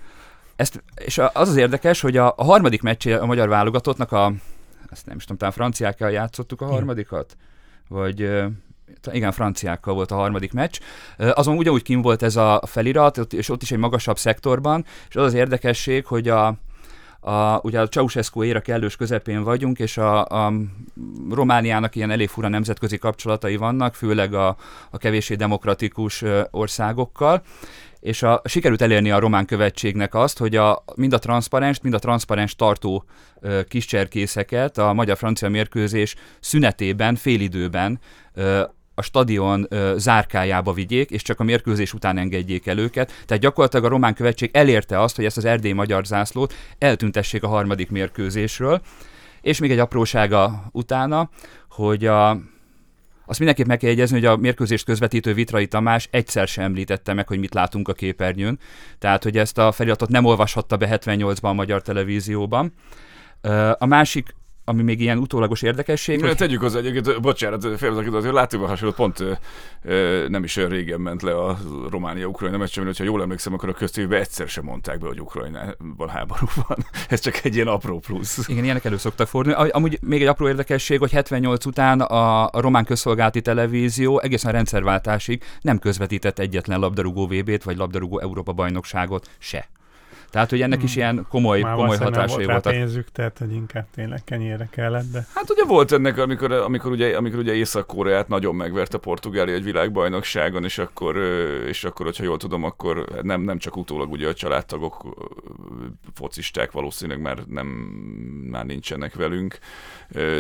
ezt, és a- az az érdekes, hogy a, a harmadik meccsé a magyar válogatottnak a, ezt nem is tudom, talán franciákkal játszottuk a harmadikat? Vagy igen, franciákkal volt a harmadik meccs. Azon ugyanúgy kim volt ez a felirat, és ott is egy magasabb szektorban, és az az érdekesség, hogy a, a, ugye a Ceausescu éra kellős közepén vagyunk, és a, a Romániának ilyen elég fura nemzetközi kapcsolatai vannak, főleg a, a kevéssé demokratikus országokkal, és a, sikerült elérni a román követségnek azt, hogy a, mind a transzparens, mind a transzparens tartó ö, kiscserkészeket a magyar-francia mérkőzés szünetében, félidőben a stadion ö, zárkájába vigyék, és csak a mérkőzés után engedjék el őket. Tehát gyakorlatilag a román követség elérte azt, hogy ezt az erdély magyar zászlót eltüntessék a harmadik mérkőzésről. És még egy aprósága utána, hogy a, azt mindenképp meg kell jegyezni, hogy a mérkőzést közvetítő Vitrai Tamás egyszer sem említette meg, hogy mit látunk a képernyőn. Tehát, hogy ezt a feliratot nem olvashatta be 78-ban a magyar televízióban. A másik ami még ilyen utólagos érdekesség, Hogy... hogy Tegyük hozzá egyébként, bocsánat, félbezakított, hogy láttuk a hasonlót, pont ö, nem is olyan régen ment le a Románia-Ukrajna meccs, mert ha jól emlékszem, akkor a köztévében egyszer sem mondták be, hogy Ukrajnában háború van. Ez csak egy ilyen apró plusz. Igen, ilyenek elő szoktak fordulni. Am- Amúgy még egy apró érdekesség, hogy 78 után a, a román közszolgálati televízió egészen rendszerváltásig nem közvetített egyetlen labdarúgó VB-t vagy labdarúgó Európa bajnokságot se. Tehát, hogy ennek is ilyen komoly, Már komoly hatásai voltak. pénzük, tehát hogy inkább tényleg kenyérre kellett, de Hát ugye volt ennek, amikor, amikor ugye, amikor ugye Észak-Koreát nagyon megverte Portugália egy világbajnokságon, és akkor, és akkor, hogyha jól tudom, akkor nem, nem csak utólag ugye a családtagok focisták valószínűleg már, nem, már nincsenek velünk,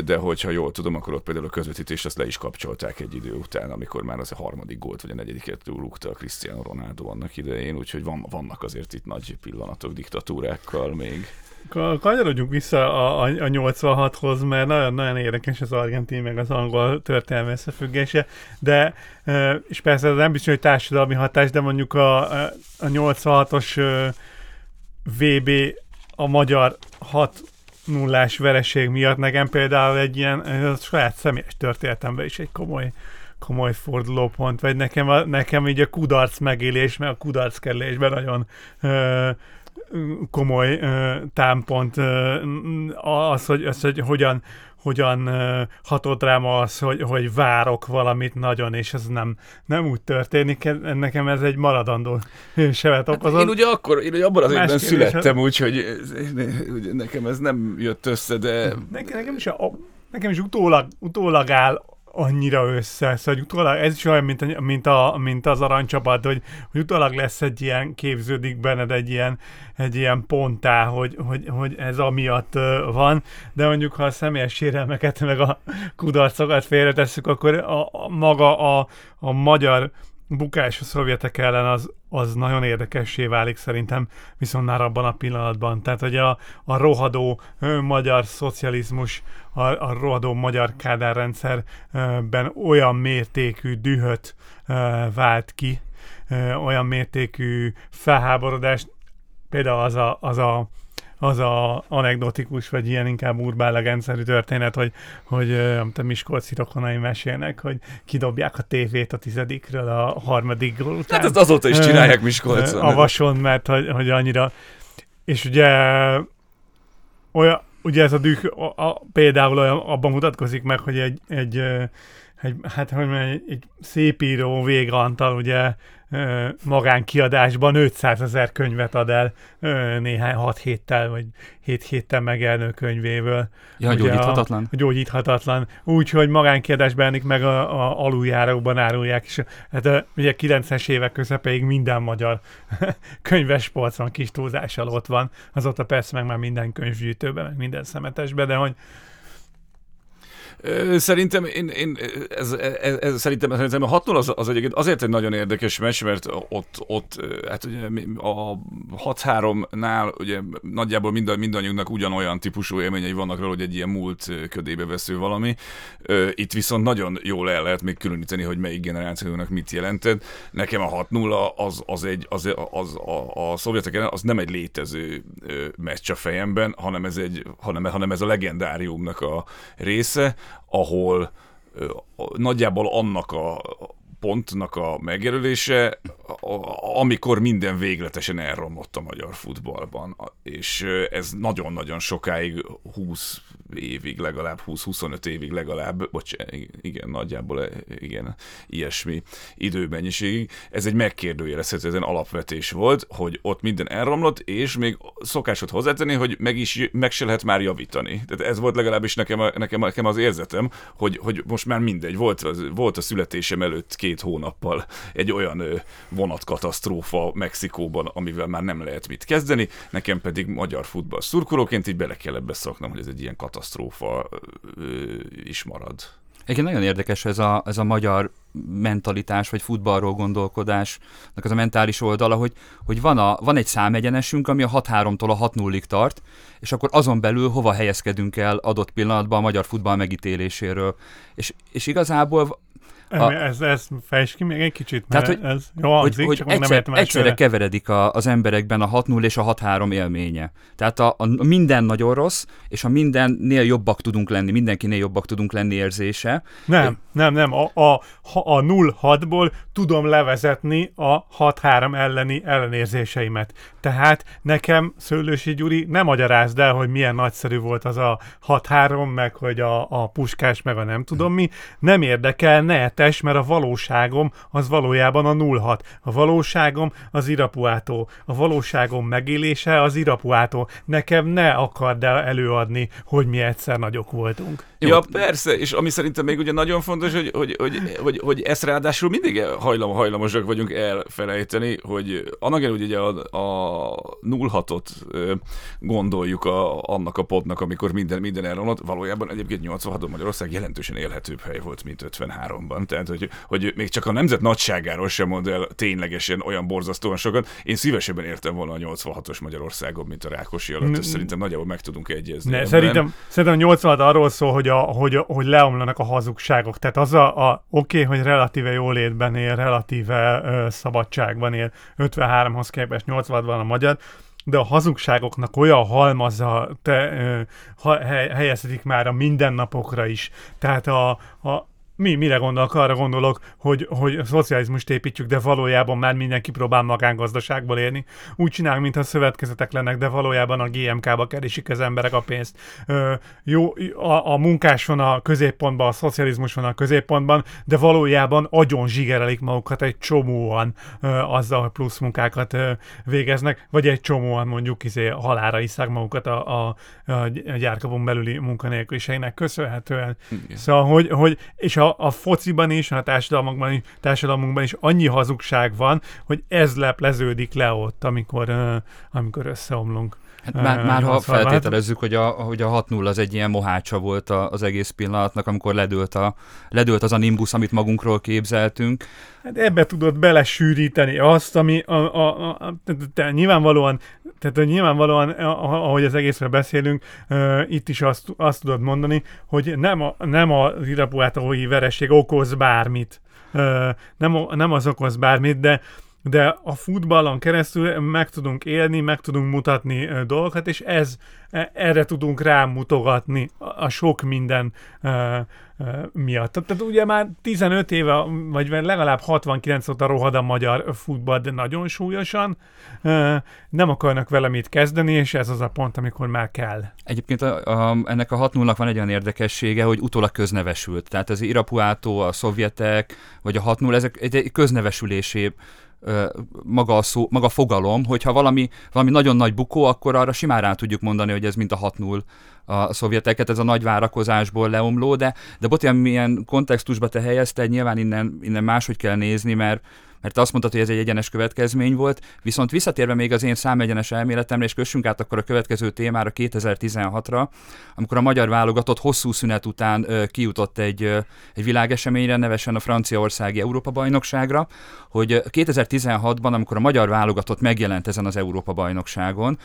de hogyha jól tudom, akkor ott például a közvetítést azt le is kapcsolták egy idő után, amikor már az a harmadik gólt, vagy a negyediket rúgta a Cristiano Ronaldo annak idején, úgyhogy van, vannak azért itt nagy pillanatok diktatúrákkal még. Ka- Kanyarodjunk vissza a, a, a 86-hoz, mert nagyon-nagyon érdekes az argentin meg az angol történelmi összefüggése, de és persze ez nem biztos, hogy társadalmi hatás, de mondjuk a, a a 86-os ö, VB a magyar 6 nullás vereség miatt nekem például egy ilyen, a saját személyes történetemben is egy komoly komoly fordulópont, vagy nekem, a, nekem így a kudarc megélés, mert a kudarc kerülésben nagyon ö, komoly ö, támpont ö, az, hogy, az, hogy hogyan, hogyan ö, hatott rám az, hogy, hogy várok valamit nagyon, és ez nem, nem úgy történik. Nekem ez egy maradandó sebet okozott. Én ugye akkor, én ugye abban az évben születtem, úgyhogy nekem ez nem jött össze, de Nekem, nekem, is, a, nekem is utólag, utólag áll annyira össze, szóval utólag, ez is olyan, mint, mint, a, mint az aranycsapat, hogy, hogy utólag lesz egy ilyen, képződik benned egy ilyen, egy ilyen ponttá, hogy, hogy, hogy ez amiatt van, de mondjuk ha a személyes sérelmeket meg a kudarcokat félretesszük, akkor a, a maga a, a magyar bukás a szovjetek ellen az, az nagyon érdekessé válik szerintem, viszont már abban a pillanatban. Tehát, hogy a, a rohadó magyar szocializmus, a, a rohadó magyar kádárrendszerben olyan mértékű dühöt vált ki, olyan mértékű felháborodást, például az a, az a az a anekdotikus, vagy ilyen inkább urbán legendszerű történet, hogy, hogy amit a Miskolci rokonai mesélnek, hogy kidobják a tévét a tizedikről a harmadik gól után. hát ezt azóta is csinálják Miskolcon. A vason, mert hogy, hogy annyira... És ugye olyan, ugye ez a düh a, a, például olyan, abban mutatkozik meg, hogy egy, egy, egy hát hogy mondjam, egy, egy szép író Végantal ugye magánkiadásban 500 ezer könyvet ad el néhány 6 héttel, vagy 7 héttel megjelenő könyvével Ja, Ugye gyógyíthatatlan. gyógyíthatatlan, úgyhogy magánkiadásban jelenik meg a, a aluljárókban árulják, és hát a, ugye 90-es évek közepéig minden magyar könyves polcon kis túlzással ott van, azóta persze meg már minden könyvgyűjtőben, meg minden szemetesben, de hogy Szerintem én, én ez, ez, ez, szerintem, szerintem a 6 az, az egyébként azért egy nagyon érdekes meccs, mert ott, ott hát ugye a 6-3-nál ugye nagyjából minden, mindannyiunknak ugyanolyan típusú élményei vannak róla, hogy egy ilyen múlt ködébe vesző valami. Itt viszont nagyon jól el lehet még különíteni, hogy melyik generációnak mit jelentett. Nekem a 6-0 az, az egy, az, az a, a szovjetek ellen az nem egy létező meccs a fejemben, hanem ez, egy, hanem, hanem ez a legendáriumnak a része, ahol nagyjából annak a pontnak a megjelölése, amikor minden végletesen elromlott a magyar futballban. És ez nagyon-nagyon sokáig, 20 évig legalább, 20-25 évig legalább, bocs, igen, nagyjából e, igen, ilyesmi időmennyiségig. Ez egy megkérdőjelezhetetlen alapvetés volt, hogy ott minden elromlott, és még szokásod hozzátenni, hogy meg is meg se lehet már javítani. Tehát ez volt legalábbis nekem, nekem, nekem az érzetem, hogy, hogy most már mindegy. Volt, volt a születésem előtt két hónappal egy olyan vonatkatasztrófa Mexikóban, amivel már nem lehet mit kezdeni, nekem pedig magyar futball szurkolóként így bele kell ebbe szoknom, hogy ez egy ilyen katasztrófa is marad. Egyébként nagyon érdekes ez a, ez a magyar mentalitás, vagy futballról gondolkodásnak az a mentális oldala, hogy, hogy van, a, van egy számegyenesünk, ami a 6-3-tól a 6-0-ig tart, és akkor azon belül hova helyezkedünk el adott pillanatban a magyar futball megítéléséről. És, és igazából A... Ez, ez fejtsd ki még egy kicsit, Tehát, mert hogy- ez jó hogy, hangzik, hogy csak még nem egyszer, értem egyszerre keveredik a, az emberekben a 6-0 és a 6-3 élménye. Tehát a, a minden nagyon rossz, és a mindennél jobbak tudunk lenni, mindenkinél jobbak tudunk lenni érzése. Nem, nem, nem. A, a, a 0-6-ból tudom levezetni a 6-3 elleni ellenérzéseimet. Tehát nekem Szőlősi Gyuri nem magyarázd el, hogy milyen nagyszerű volt az a 6-3, meg hogy a, a puskás, meg a nem tudom mi. Nem érdekel, ne etes, mert a valóságom az valójában a 0-6. A valóságom az Irapuátó. A valóságom megélése az Irapuátó. Nekem ne akard el előadni, hogy mi egyszer nagyok voltunk. Jó. Ja, persze, és ami szerintem még ugye nagyon fontos, hogy, hogy, hogy, hogy, hogy ezt ráadásul mindig hajlam, hajlamosak vagyunk elfelejteni, hogy annak ugye a, a 06-ot ö, gondoljuk a, annak a pontnak, amikor minden, minden elromlott, valójában egyébként 86-ban Magyarország jelentősen élhetőbb hely volt, mint 53-ban. Tehát, hogy, hogy még csak a nemzet nagyságáról sem mond el ténylegesen olyan borzasztóan sokat. Én szívesebben értem volna a 86-os Magyarországon, mint a Rákosi alatt. Ezt szerintem nagyjából meg tudunk egyezni. Ne, szerintem, szerintem 86 arról szól, hogy, a, hogy, hogy leomlanak a hazugságok. Tehát az a, a oké, okay, hogy relatíve jólétben él, relatíve ö, szabadságban él, 53-hoz képest 86 van a magyar, de a hazugságoknak olyan halmaza te, ö, ha, hely, helyezhetik már a mindennapokra is. Tehát a, a mi, mire gondolok? Arra gondolok, hogy, hogy a szocializmust építjük, de valójában már mindenki próbál magángazdaságból élni. Úgy csinálunk, mintha szövetkezetek lennek, de valójában a GMK-ba keresik az emberek a pénzt. Ö, jó, a, a munkás van a középpontban, a szocializmus van a középpontban, de valójában agyon zsigerelik magukat egy csomóan ö, azzal, hogy plusz munkákat ö, végeznek, vagy egy csomóan mondjuk izé, halára iszák magukat a, a, a gyárkapon belüli munkanélküliségnek köszönhetően. Igen. Szóval, hogy, hogy és a, a fociban is, a társadalmunkban is, társadalmunkban is annyi hazugság van, hogy ez lepleződik le ott, amikor, amikor összeomlunk. Hát már, már ha 80 -ban. feltételezzük, hogy a, hogy a 6-0 az egy ilyen mohácsa volt az egész pillanatnak, amikor ledőlt, a, ledőlt az a nimbus, amit magunkról képzeltünk. Hát ebbe tudod belesűríteni azt, ami a, a, a, te, nyilvánvalóan, tehát nyilvánvalóan, ahogy az egészről beszélünk, uh, itt is azt, azt tudod mondani, hogy nem, a, nem az irapuátói vereség okoz bármit. Uh, nem, nem az okoz bármit, de de a futballon keresztül meg tudunk élni, meg tudunk mutatni dolgokat, és ez, e- erre tudunk rámutogatni a, sok minden miatt. Tehát, ugye már 15 éve, vagy legalább 69 óta rohad a magyar futball, de nagyon súlyosan. Nem akarnak vele mit kezdeni, és ez az a pont, amikor már kell. Egyébként a, a, ennek a 6 0 van egy olyan érdekessége, hogy utólag köznevesült. Tehát az Irapuátó, a szovjetek, vagy a 6 0 ezek egy, egy köznevesülésé maga a, szó, maga a fogalom, hogyha valami, valami nagyon nagy bukó, akkor arra simán rá tudjuk mondani, hogy ez mint a 6-0 a szovjeteket, ez a nagy várakozásból leomló, de, de Botian milyen kontextusba te helyezted, nyilván innen, innen máshogy kell nézni, mert mert azt mondtad, hogy ez egy egyenes következmény volt, viszont visszatérve még az én számegyenes elméletemre, és kössünk át akkor a következő témára 2016-ra, amikor a magyar válogatott hosszú szünet után ö, kijutott egy, ö, egy világeseményre, nevesen a franciaországi Európa-bajnokságra, hogy ö, 2016-ban, amikor a magyar válogatott megjelent ezen az Európa-bajnokságon,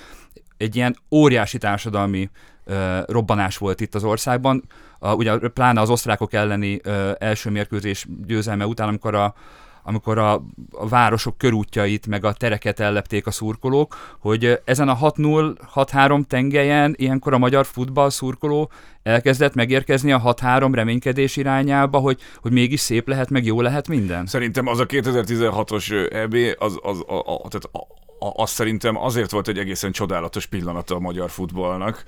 egy ilyen óriási társadalmi ö, robbanás volt itt az országban, a, ugye pláne az osztrákok elleni ö, első mérkőzés győzelme után, amikor a amikor a, a városok körútjait, meg a tereket ellepték a szurkolók, hogy ezen a 6-0, 6-3 tengelyen ilyenkor a magyar futball szurkoló elkezdett megérkezni a 6-3 reménykedés irányába, hogy, hogy mégis szép lehet, meg jó lehet minden. Szerintem az a 2016-os EB, az, az, a, a, tehát az szerintem azért volt egy egészen csodálatos pillanata a magyar futballnak,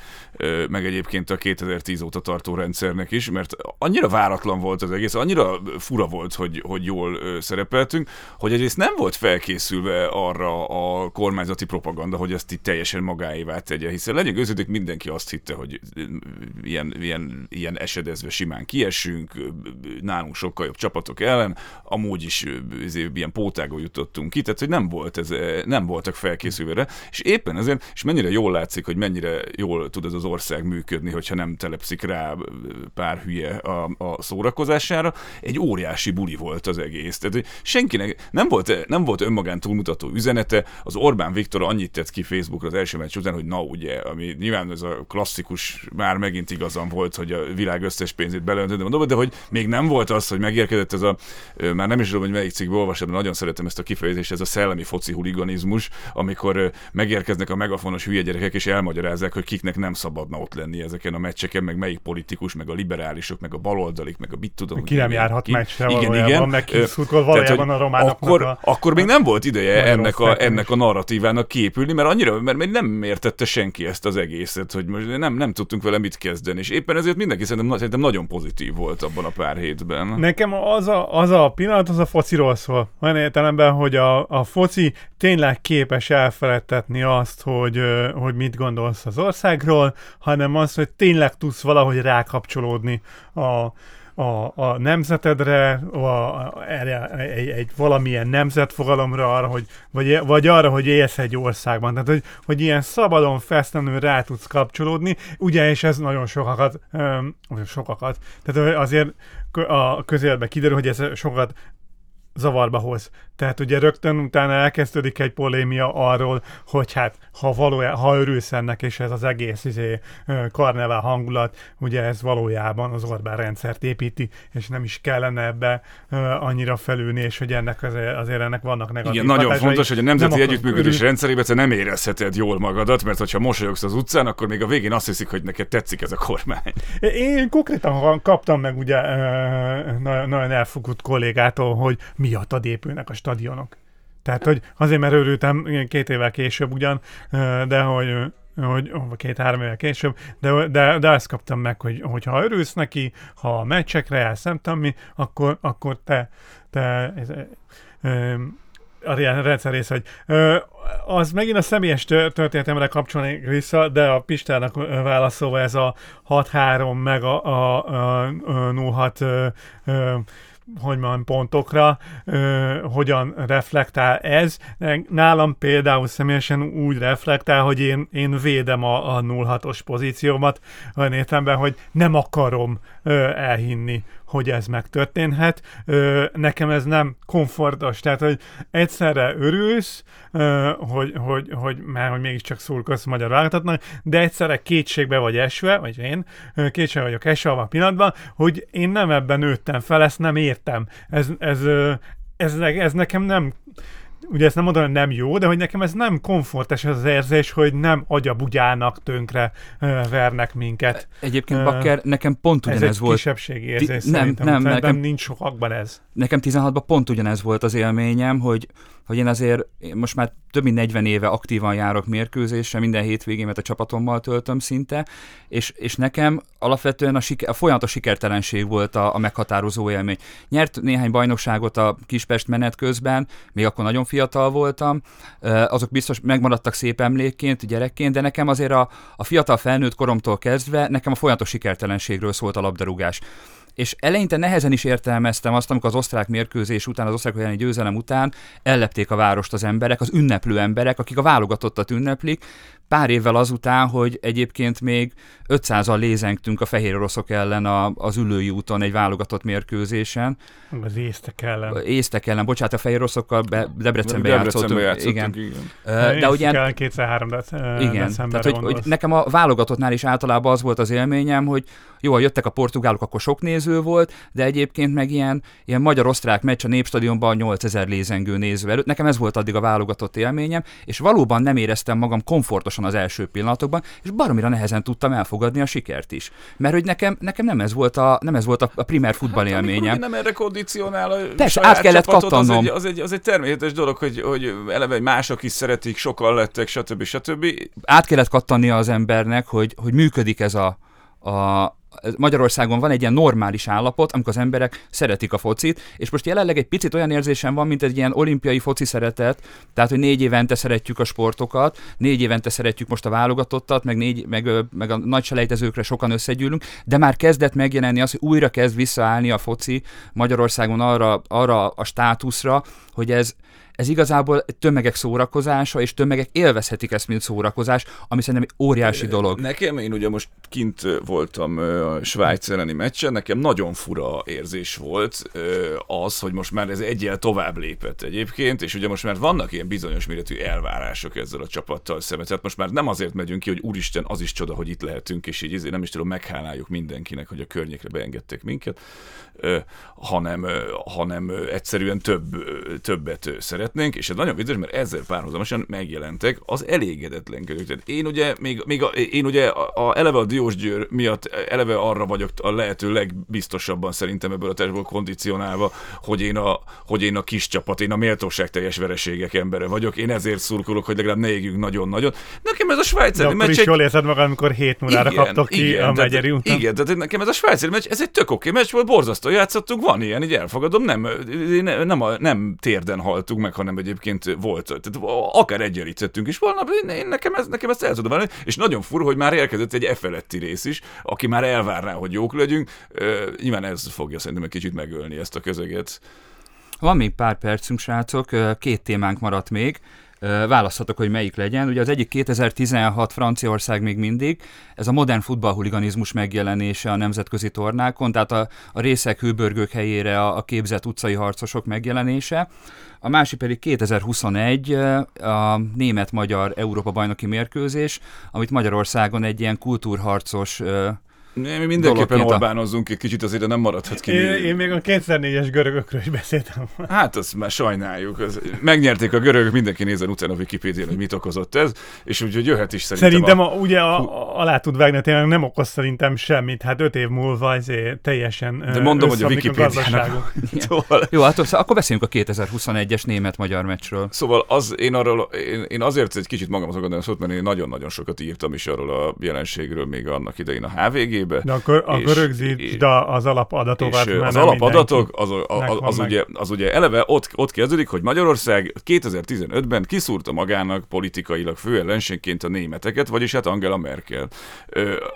meg egyébként a 2010 óta tartó rendszernek is, mert annyira váratlan volt az egész, annyira fura volt, hogy, hogy jól szerepeltünk, hogy egyrészt nem volt felkészülve arra a kormányzati propaganda, hogy ezt itt teljesen magáévá tegye, hiszen legyünk őszintén, mindenki azt hitte, hogy ilyen, ilyen, ilyen esedezve simán kiesünk, nálunk sokkal jobb csapatok ellen, amúgy is izé, ilyen pótágon jutottunk ki, tehát hogy nem volt ez, nem volt voltak felkészülve rá, és éppen ezért, és mennyire jól látszik, hogy mennyire jól tud ez az ország működni, hogyha nem telepszik rá pár hülye a, a szórakozására, egy óriási buli volt az egész. Tehát senkinek nem volt, nem volt önmagán túlmutató üzenete, az Orbán Viktor annyit tett ki Facebookra az első meccs után, hogy na ugye, ami nyilván ez a klasszikus, már megint igazam volt, hogy a világ összes pénzét beleöntöttem, de hogy még nem volt az, hogy megérkezett ez a, már nem is tudom, hogy melyik cikkből olvastam, de nagyon szeretem ezt a kifejezést, ez a szellemi foci huliganizmus, amikor megérkeznek a megafonos hülye gyerekek, és elmagyarázzák, hogy kiknek nem szabadna ott lenni ezeken a meccseken, meg melyik politikus, meg a liberálisok, meg a baloldalik, meg a mit tudom. Ki nem járhat ki. meccsre igen, valójában, igen. meg kiszurkol valójában a románoknak akkor, a... akkor még nem volt ideje ennek a, ennek a narratívának képülni, mert annyira, mert még nem értette senki ezt az egészet, hogy most nem, nem tudtunk vele mit kezdeni, és éppen ezért mindenki szerintem, szerintem nagyon pozitív volt abban a pár hétben. Nekem az a, az a pillanat, az a fociról szól. Olyan értelemben, hogy a, a foci tényleg képes elfeledtetni azt, hogy, hogy mit gondolsz az országról, hanem azt, hogy tényleg tudsz valahogy rákapcsolódni a, a, a nemzetedre, a, erre, egy, egy valamilyen nemzetfogalomra, arra, hogy, vagy, vagy arra, hogy élsz egy országban. Tehát, hogy, hogy ilyen szabadon, fesztenül rá tudsz kapcsolódni, ugye, és ez nagyon sokakat, öm, sokakat, tehát azért a közéletben kiderül, hogy ez sokat zavarba hoz. Tehát ugye rögtön utána elkezdődik egy polémia arról, hogy hát ha valójában, ha örülsz ennek, és ez az egész izé, karnevál hangulat, ugye ez valójában az Orbán rendszert építi, és nem is kellene ebbe annyira felülni, és hogy ennek azért, azért ennek vannak negatív Igen, nagyon hatásai. fontos, hogy a nemzeti Nem együttműködés örül- rendszerében egyszerűen nem érezheted jól magadat, mert hogyha mosolyogsz az utcán, akkor még a végén azt hiszik, hogy neked tetszik ez a kormány. Én konkrétan kaptam meg ugye nagyon elfogult kollégától, hogy miattad épülnek a stadionok. Tehát, hogy azért, mert örültem két évvel később ugyan, de hogy hogy két-három évvel később, de, de, de ezt kaptam meg, hogy, ha örülsz neki, ha a meccsekre jársz, nem tudom mi, akkor, akkor te, te ez, ö, a rendszer része, hogy az megint a személyes tör- történetemre kapcsolnék vissza, de a Pistának válaszolva ez a 6-3 meg a, a, a, a 06 ö, ö, hogy mondjam, pontokra, ö, hogyan reflektál ez. Nálam például személyesen úgy reflektál, hogy én, én védem a, a 06-os pozíciómat, olyan értelemben, hogy nem akarom ö, elhinni, hogy ez megtörténhet. Ö, nekem ez nem komfortos, tehát, hogy egyszerre örülsz, hogy, hogy, hogy, mert hogy mégiscsak szurkolsz magyar válogatotnak, de egyszerre kétségbe vagy esve, vagy én kétségbe vagyok esve a pillanatban, hogy én nem ebben nőttem fel, ezt nem értem. Ez, ez, ez, ne- ez nekem nem ugye ezt nem mondom, hogy nem jó, de hogy nekem ez nem komfortos ez az érzés, hogy nem agyabugyának tönkre ö, vernek minket. Egyébként Ö, Bakker, nekem pont Ez ugyanez egy volt. kisebbségi érzés nem, szerintem. nem, Szerintem nekem- nincs sokakban ez. Nekem 16-ban pont ugyanez volt az élményem, hogy, hogy én azért én most már több mint 40 éve aktívan járok mérkőzésre, minden hétvégémet a csapatommal töltöm szinte, és, és nekem alapvetően a, siker, a folyamatos sikertelenség volt a, a meghatározó élmény. Nyert néhány bajnokságot a Kispest menet közben, még akkor nagyon fiatal voltam, azok biztos megmaradtak szép emlékként, gyerekként, de nekem azért a, a fiatal felnőtt koromtól kezdve nekem a folyamatos sikertelenségről szólt a labdarúgás és eleinte nehezen is értelmeztem azt, amikor az osztrák mérkőzés után, az osztrák elleni győzelem után ellepték a várost az emberek, az ünneplő emberek, akik a válogatottat ünneplik, pár évvel azután, hogy egyébként még 500-al lézengtünk a fehér oroszok ellen a, az ülői úton egy válogatott mérkőzésen. Az észtek ellen. Észtek ellen, bocsánat, a fehér oroszokkal be, Debrecenbe, Debrecenbe játszottunk. játszottunk, Igen. igen. Ö, De ugye ellen igen, tehát hogy, hogy nekem a válogatottnál is általában az volt az élményem, hogy jó, ha jöttek a portugálok, akkor sok néző volt, de egyébként meg ilyen, ilyen magyar-osztrák meccs a Népstadionban 8000 lézengő néző előtt. Nekem ez volt addig a válogatott élményem, és valóban nem éreztem magam komfortosan az első pillanatokban, és baromira nehezen tudtam elfogadni a sikert is. Mert hogy nekem, nekem nem ez volt a, nem ez volt a, primer futball Hát, élményem. nem erre kondicionál a Persze, át kellett csapatod, az egy, az, egy, az egy természetes dolog, hogy, hogy eleve mások is szeretik, sokan lettek, stb. stb. át kellett kattannia az embernek, hogy, hogy működik ez a, a Magyarországon van egy ilyen normális állapot, amikor az emberek szeretik a focit, és most jelenleg egy picit olyan érzésem van, mint egy ilyen olimpiai foci szeretet, tehát, hogy négy évente szeretjük a sportokat, négy évente szeretjük most a válogatottat, meg, négy, meg, meg a nagy selejtezőkre sokan összegyűlünk, de már kezdett megjelenni az, hogy újra kezd visszaállni a foci Magyarországon arra, arra a státuszra, hogy ez, ez igazából tömegek szórakozása, és tömegek élvezhetik ezt, mint szórakozás, ami szerintem egy óriási dolog. Nekem, én ugye most kint voltam a Svájc elleni meccsen, nekem nagyon fura érzés volt az, hogy most már ez egyel tovább lépett egyébként, és ugye most már vannak ilyen bizonyos méretű elvárások ezzel a csapattal szemben. Tehát most már nem azért megyünk ki, hogy úristen, az is csoda, hogy itt lehetünk, és így nem is tudom, megháláljuk mindenkinek, hogy a környékre beengedték minket, hanem, hanem egyszerűen több, többet szeretnénk, és ez nagyon vicces, mert ezzel párhuzamosan megjelentek az elégedetlenkedők. Tehát én ugye, még, még a, én ugye a, a, eleve a Diós Győr miatt eleve arra vagyok a lehető legbiztosabban szerintem ebből a testből kondicionálva, hogy én, a, hogy én a kis csapat, én a méltóság teljes vereségek embere vagyok. Én ezért szurkolok, hogy legalább ne égjünk nagyon-nagyon. Nekem ez a svájci meccs... is egy... jól érzed magad, amikor 7 0 kaptok ki igen, a Megyeri úton. Igen, tehát nekem ez a svájci meccs, ez egy tök oké meccs volt, borzasztó játszottunk, van ilyen, így elfogadom, nem, nem, a, nem térden haltunk meg, hanem egyébként volt. Tehát akár egyenlítettünk is volna, én, én nekem, ez, nekem el tudom venni, és nagyon fura, hogy már érkezett egy e feletti rész is, aki már elvárná, hogy jók legyünk. Uh, nyilván ez fogja szerintem egy kicsit megölni ezt a közeget. Van még pár percünk, srácok, két témánk maradt még választhatok, hogy melyik legyen. Ugye az egyik 2016 Franciaország még mindig, ez a modern futballhuliganizmus megjelenése a nemzetközi tornákon, tehát a, a részek hőbörgők helyére a, a képzett utcai harcosok megjelenése. A másik pedig 2021 a német-magyar Európa-bajnoki mérkőzés, amit Magyarországon egy ilyen kultúrharcos mi mindenképpen Orbánozzunk egy kicsit, azért nem maradhat ki. Én, én még a 2004-es görögökről is beszéltem. Hát azt már sajnáljuk. Az, megnyerték a görögök, mindenki nézzen utána a Wikipédián, hogy mit okozott ez, és úgyhogy jöhet is szerintem. Szerintem a, a, ugye a, alá tud vágni, tényleg nem okoz szerintem semmit. Hát öt év múlva azért teljesen De mondom, hogy a Wikipédiának. szóval... Jó, hát akkor beszéljünk a 2021-es német-magyar meccsről. Szóval az, én, arról, én, én azért egy kicsit magamhoz akartam szót, mert én nagyon-nagyon sokat írtam is arról a jelenségről még annak idején a HVG végébe. De akkor, akkor rögzítsd az alapadatokat. És az alapadatok, az, az, az, az, ugye, az ugye eleve ott, ott kezdődik, hogy Magyarország 2015-ben kiszúrta magának politikailag fő ellenségként a németeket, vagyis hát Angela Merkel.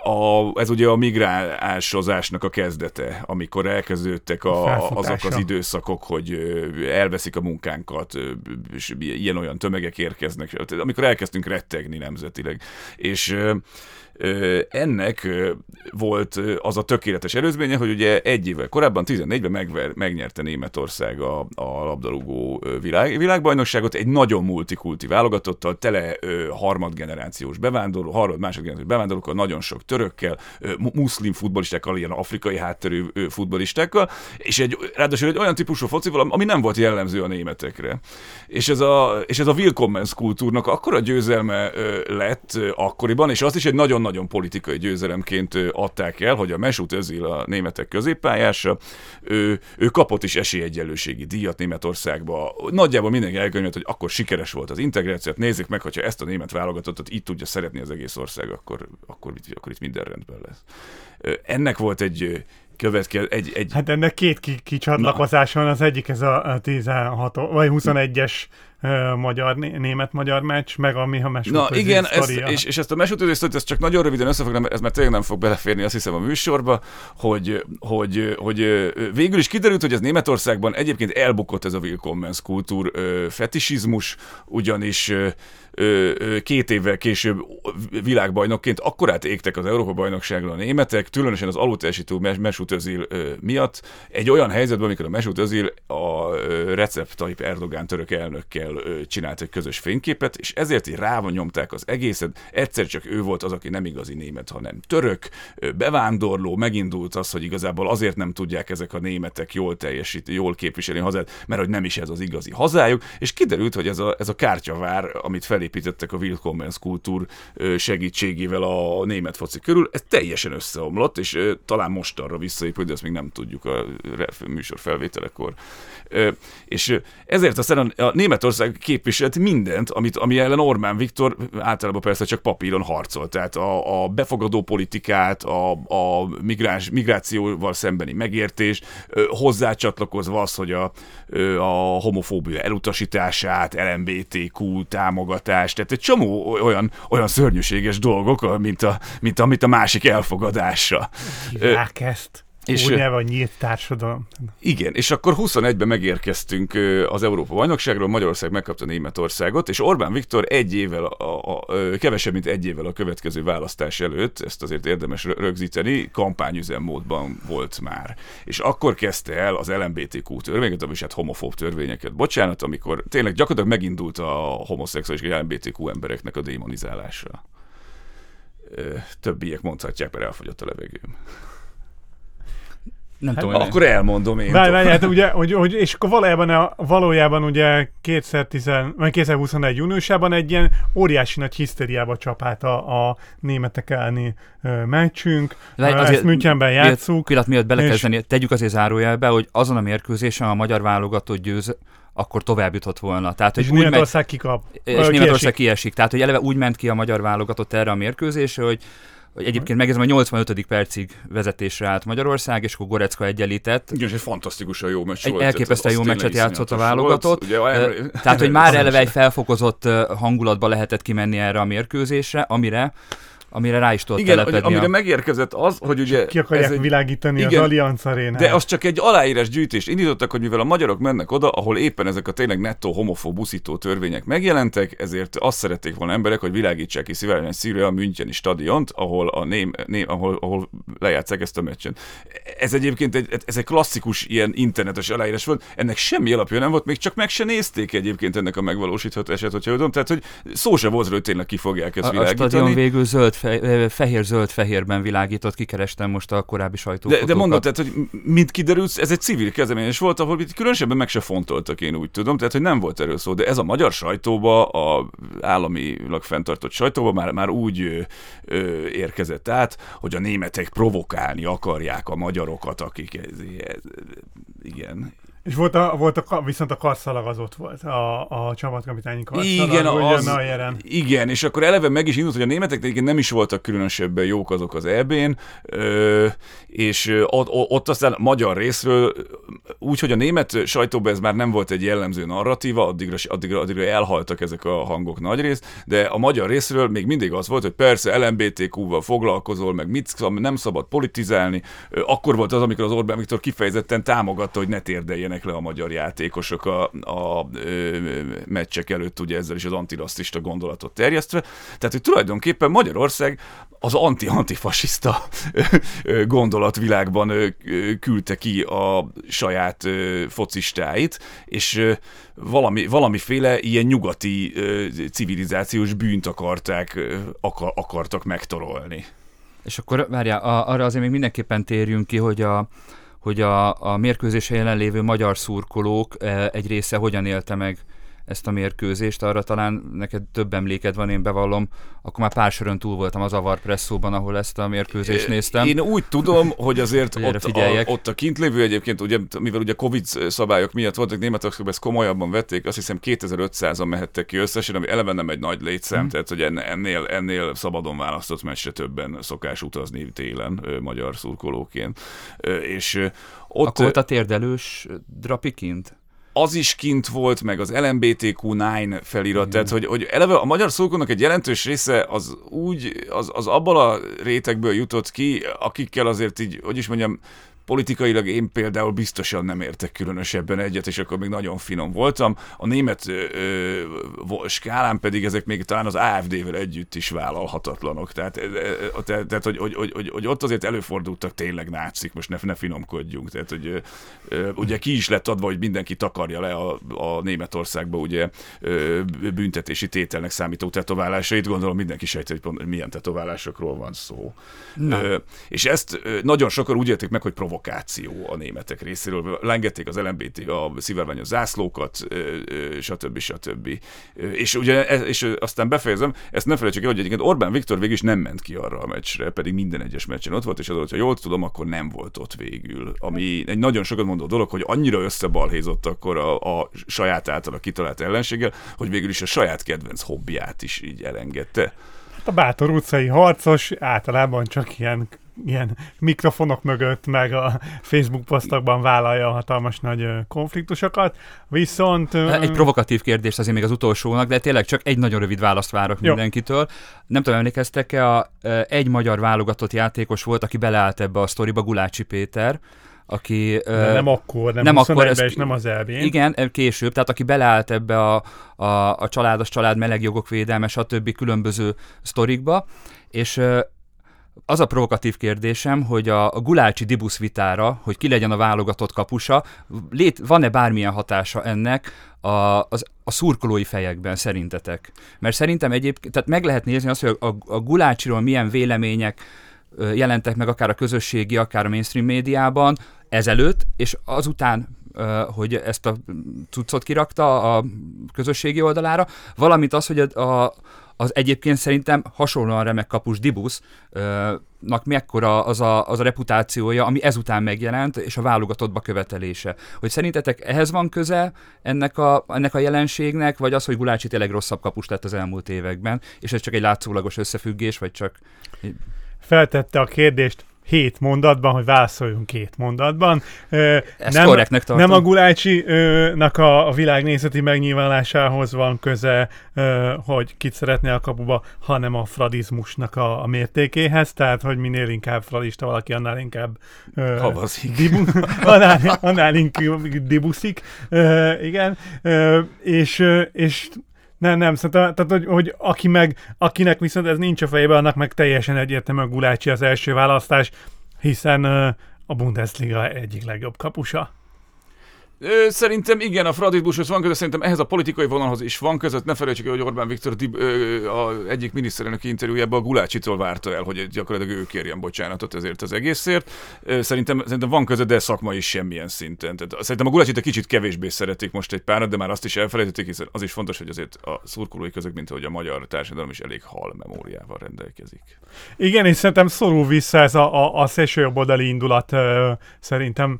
A, ez ugye a migrálásozásnak a kezdete, amikor elkezdődtek a, azok az időszakok, hogy elveszik a munkánkat, és ilyen-olyan tömegek érkeznek, amikor elkezdtünk rettegni nemzetileg. És ennek volt az a tökéletes előzménye, hogy ugye egy évvel korábban, 14-ben megver, megnyerte Németország a, a labdarúgó világ, világbajnokságot egy nagyon multikulti válogatottal, tele harmadgenerációs bevándorló, harmad másodgenerációs bevándorlókkal, nagyon sok törökkel, muszlim futbolistákkal, ilyen afrikai hátterű futbolistákkal, és egy, ráadásul egy olyan típusú focival, ami nem volt jellemző a németekre. És ez a, és ez a Willkommens kultúrnak akkora győzelme lett akkoriban, és azt is egy nagyon nagyon politikai győzelemként adták el, hogy a Mesut Özil a németek középpályása, ő, ő kapott is esélyegyenlőségi díjat Németországba. Nagyjából mindenki elkönyvelt, hogy akkor sikeres volt az integrációt. Nézzük meg, hogyha ezt a német válogatottat így tudja szeretni az egész ország, akkor, akkor, akkor itt minden rendben lesz. Ennek volt egy következő, egy, egy... Hát ennek két kicsatlakozás van, az egyik ez a 16 vagy 21-es magyar, német-magyar meccs, meg a Miha Na igen, ez, és, és, ezt a Mesut ezt csak nagyon röviden összefoglalom, ez már tényleg nem fog beleférni, azt hiszem a műsorba, hogy, hogy, hogy végül is kiderült, hogy ez Németországban egyébként elbukott ez a Willkommens kultúr fetisizmus, ugyanis két évvel később világbajnokként akkorát égtek az Európa-bajnokságra a németek, különösen az alulteljesítő Mesut Özil miatt, egy olyan helyzetben, amikor a Mesut Özil a Recep Tayyip Erdogán török elnökkel csinált egy közös fényképet, és ezért így ráva nyomták az egészet, egyszer csak ő volt az, aki nem igazi német, hanem török, bevándorló, megindult az, hogy igazából azért nem tudják ezek a németek jól teljesíteni, jól képviselni hazát, mert hogy nem is ez az igazi hazájuk, és kiderült, hogy ez a, ez a kártyavár, amit felé felépítettek a Willkommens kultúr segítségével a német foci körül, ez teljesen összeomlott, és talán most arra visszaépül, de ezt még nem tudjuk a műsor felvételekor. És ezért aztán a Németország képviselt mindent, amit, ami ellen Orbán Viktor általában persze csak papíron harcolt. Tehát a, a befogadó politikát, a, a migráns, migrációval szembeni megértés, hozzácsatlakozva az, hogy a, a homofóbia elutasítását, LMBTQ támogatás, tehát egy csomó olyan, olyan szörnyűséges dolgok, mint, a, mint amit a másik elfogadása. Hívják ezt? És, Úgy nyelve a nyílt társadalom. Igen, és akkor 21-ben megérkeztünk az Európa bajnokságról, Magyarország megkapta Németországot, és Orbán Viktor egy évvel, a, a, a, kevesebb, mint egy évvel a következő választás előtt, ezt azért érdemes rö- rögzíteni, kampányüzemmódban volt már. És akkor kezdte el az LMBTQ törvényeket, vagyis hát homofób törvényeket, bocsánat, amikor tényleg gyakorlatilag megindult a homoszexuális LMBTQ embereknek a démonizálása. Többiek mondhatják, mert elfogyott a levegőm. Nem Hát tudom, Akkor elmondom én. Várj, várj, hát ugye, hogy, hogy, és akkor valójában, a, valójában ugye 2010, vagy 2021 júniusában egy ilyen óriási nagy hisztériába csapát a, a németek elleni ö, meccsünk. Ö, azért Ezt Münchenben játszuk. Pillanat miatt belekezdeni, tegyük azért zárójelbe, hogy azon a mérkőzésen a magyar válogatott győz, akkor tovább jutott volna. Tehát, hogy És úgy megy, Németország kikap. és Németország kiesik. Tehát, hogy eleve úgy ment ki a magyar válogatott erre a mérkőzésre, hogy egyébként megérzem, a 85. percig vezetésre állt Magyarország, és akkor Gorecka egyenlített. Igen, és egy fantasztikusan jó meccs Egy volt. elképesztően jó meccset játszott a válogatott. Ugye, Ö, eml- Tehát, hogy már eleve egy felfokozott hangulatba lehetett kimenni erre a mérkőzésre, amire, amire rá is tudott Igen, telepedni. amire a... megérkezett az, hogy ugye... Ki akarják ez egy- világítani igen, az Allianz arénát. De az csak egy aláírás gyűjtést indítottak, hogy mivel a magyarok mennek oda, ahol éppen ezek a tényleg nettó homofób buszító törvények megjelentek, ezért azt szerették volna emberek, hogy világítsák ki szivárvány szívre a Müncheni stadiont, ahol, a ném, ném, ahol, ahol lejátszák ezt a meccset. Ez egyébként egy, ez egy klasszikus ilyen internetes aláírás volt, ennek semmi alapja nem volt, még csak meg se nézték egyébként ennek a megvalósíthatását, hogyha tudom, tehát hogy szó se volt, hogy tényleg ki fogják ezt A, a világítani. stadion végül zöld, fe, fehér-zöld-fehérben világított, kikerestem most a korábbi De, sajtófotókat. de mondom, tehát, hogy mint kiderült, ez egy civil kezdeményezés volt, ahol itt különösebben meg se fontoltak, én úgy tudom, tehát, hogy nem volt erről szó, de ez a magyar sajtóba, a államilag fenntartott sajtóba már, már úgy ö, ö, érkezett át, hogy a németek provokálni akarják a magyarokat, akik ez, ez, igen. És volt a, volt a, viszont a karszalag az ott volt, a, a csapatkapitányi karszalag. Igen, az, a jelen. igen, és akkor eleve meg is indult, hogy a németek egyébként nem is voltak különösebben jók azok az EB-n, és ott, ott aztán magyar részről úgy, hogy a német sajtóban ez már nem volt egy jellemző narratíva, addigra, addigra, addigra elhaltak ezek a hangok nagyrészt, de a magyar részről még mindig az volt, hogy persze LMBTQ-val foglalkozol, meg mit nem szabad politizálni. Akkor volt az, amikor az Orbán Viktor kifejezetten támogatta, hogy ne térdeljenek le a magyar játékosok a, a ö, meccsek előtt, ugye ezzel is az antirasszista gondolatot terjesztve. Tehát, hogy tulajdonképpen Magyarország az anti-antifasiszta gondolatvilágban küldte ki a saját focistáit, és valami, valamiféle ilyen nyugati civilizációs bűnt akarták, akar, akartak megtorolni. És akkor várjál, arra azért még mindenképpen térjünk ki, hogy a, hogy a, a mérkőzésen jelenlévő magyar szurkolók eh, egy része hogyan élte meg ezt a mérkőzést, arra talán neked több emléked van, én bevallom, akkor már pár sörön túl voltam az Avar Presszóban, ahol ezt a mérkőzést néztem. Én úgy tudom, hogy azért Hogy ott, a, ott a kint lévő egyébként, ugye, mivel ugye Covid szabályok miatt voltak, Németországban ezt komolyabban vették, azt hiszem 2500-an mehettek ki összesen, ami eleve nem egy nagy létszám, Mhm. tehát hogy ennél, ennél szabadon választott meccsre többen szokás utazni télen magyar szurkolóként. És ott akkor ott a térdelős drapi kint? Az is kint volt, meg az LMBTQ9 felirat, tehát hogy, hogy eleve a magyar szurkolóknak egy jelentős része az úgy, az, az abból a rétegből jutott ki, akikkel azért így, hogy is mondjam, politikailag én például biztosan nem értek különösebben egyet, és akkor még nagyon finom voltam. A német ö, ö, skálán pedig ezek még talán az AFD-vel együtt is vállalhatatlanok. Tehát, tehát, tehát hogy, hogy, hogy, hogy, ott azért előfordultak tényleg nácik, most ne, ne finomkodjunk. Tehát, hogy ö, ugye ki is lett adva, hogy mindenki takarja le a, a Németországba ugye ö, büntetési tételnek számító tetoválásait. Gondolom mindenki sejti, hogy milyen tetoválásokról van szó. Ö, és ezt nagyon sokan úgy érték meg, hogy provokáció a németek részéről. Lengették az LMBT, a szivárványos zászlókat, stb. stb. És ugye, ez- és aztán befejezem, ezt ne felejtsük el, hogy egyébként Orbán Viktor végül is nem ment ki arra a meccsre, pedig minden egyes meccsen ott volt, és az, volt, ha jól tudom, akkor nem volt ott végül. Ami egy nagyon sokat mondó dolog, hogy annyira összebalhézott akkor a, a saját általa kitalált ellenséggel, hogy végül is a saját kedvenc hobbiát is így elengedte. A bátor utcai harcos általában csak ilyen ilyen mikrofonok mögött, meg a Facebook posztokban vállalja a hatalmas nagy konfliktusokat. Viszont... ö, Egy provokatív kérdést azért még az utolsónak, de tényleg csak egy nagyon rövid választ várok Jó. mindenkitől. Nem tudom, emlékeztek-e, a, egy magyar válogatott játékos volt, aki beleállt ebbe a sztoriba, Gulácsi Péter, aki... de nem akkor, nem, nem akkor, 21 ez- és nem az elbén. Igen, később, tehát aki beleállt ebbe a, a, a családos család, melegjogok védelme, stb. különböző sztorikba, és az a provokatív kérdésem, hogy a, Gulácsi Dibusz vitára, hogy ki legyen a válogatott kapusa, lét, van-e bármilyen hatása ennek a, az, a szurkolói fejekben szerintetek? Mert szerintem egyébként, tehát meg lehet nézni azt, hogy a, a Gulácsiról milyen vélemények jelentek meg akár a közösségi, akár a mainstream médiában ezelőtt, és azután, hogy ezt a cuccot kirakta a közösségi oldalára, valamint az, hogy a, a, az egyébként szerintem hasonlóan remek kapus Dibusznak mekkora az a, az a reputációja, ami ezután megjelent, és a válogatottba követelése. Hogy szerintetek ehhez van köze ennek a, ennek a jelenségnek, vagy az, hogy Gulácsi tényleg rosszabb kapus lett az elmúlt években, és ez csak egy látszólagos összefüggés, vagy csak... Feltette a kérdést hét mondatban, hogy válaszoljunk két mondatban. Ezt nem, korrektnek tartom. nem a Gulácsi-nak a, a világnézeti megnyilvánásához van köze, hogy kit szeretné a kapuba, hanem a fradizmusnak a, a mértékéhez, tehát hogy minél inkább fradista valaki, annál inkább Havazik. dibu, annál, annál inkább dibuszik, igen, és, és nem, nem, szerintem, tehát, hogy, hogy aki meg, akinek viszont ez nincs a fejében, annak meg teljesen egyértelmű a Gulácsi az első választás, hiszen ö, a Bundesliga egyik legjobb kapusa. Szerintem igen, a fradizmushoz van köze, szerintem ehhez a politikai vonalhoz is van között. Ne felejtsük el, hogy Orbán Viktor Dib, ö, a egyik miniszterelnöki interjújában a Gulácsitól várta el, hogy gyakorlatilag ő kérjen bocsánatot ezért az egészért. Szerintem, szerintem van köze, de szakmai is semmilyen szinten. Tehát szerintem a Gulácsit egy kicsit kevésbé szeretik most egy párat, de már azt is elfelejtették, hiszen az is fontos, hogy azért a szurkolói közök, mint ahogy a magyar társadalom is elég hal memóriával rendelkezik. Igen, és szerintem szorul vissza ez a, a, a szélsőjobboldali indulat, szerintem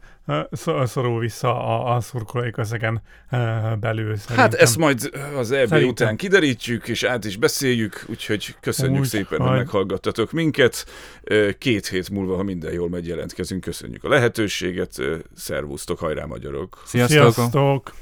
szorul vissza a, a szurkolói közegen belül. Szerintem. Hát ezt majd az EB Szerintem. után kiderítjük, és át is beszéljük, úgyhogy köszönjük Úgy, szépen, hogy meghallgattatok minket. Két hét múlva, ha minden jól megy, jelentkezünk. Köszönjük a lehetőséget. Szervusztok, hajrá magyarok! Sziasztok! Sziasztok!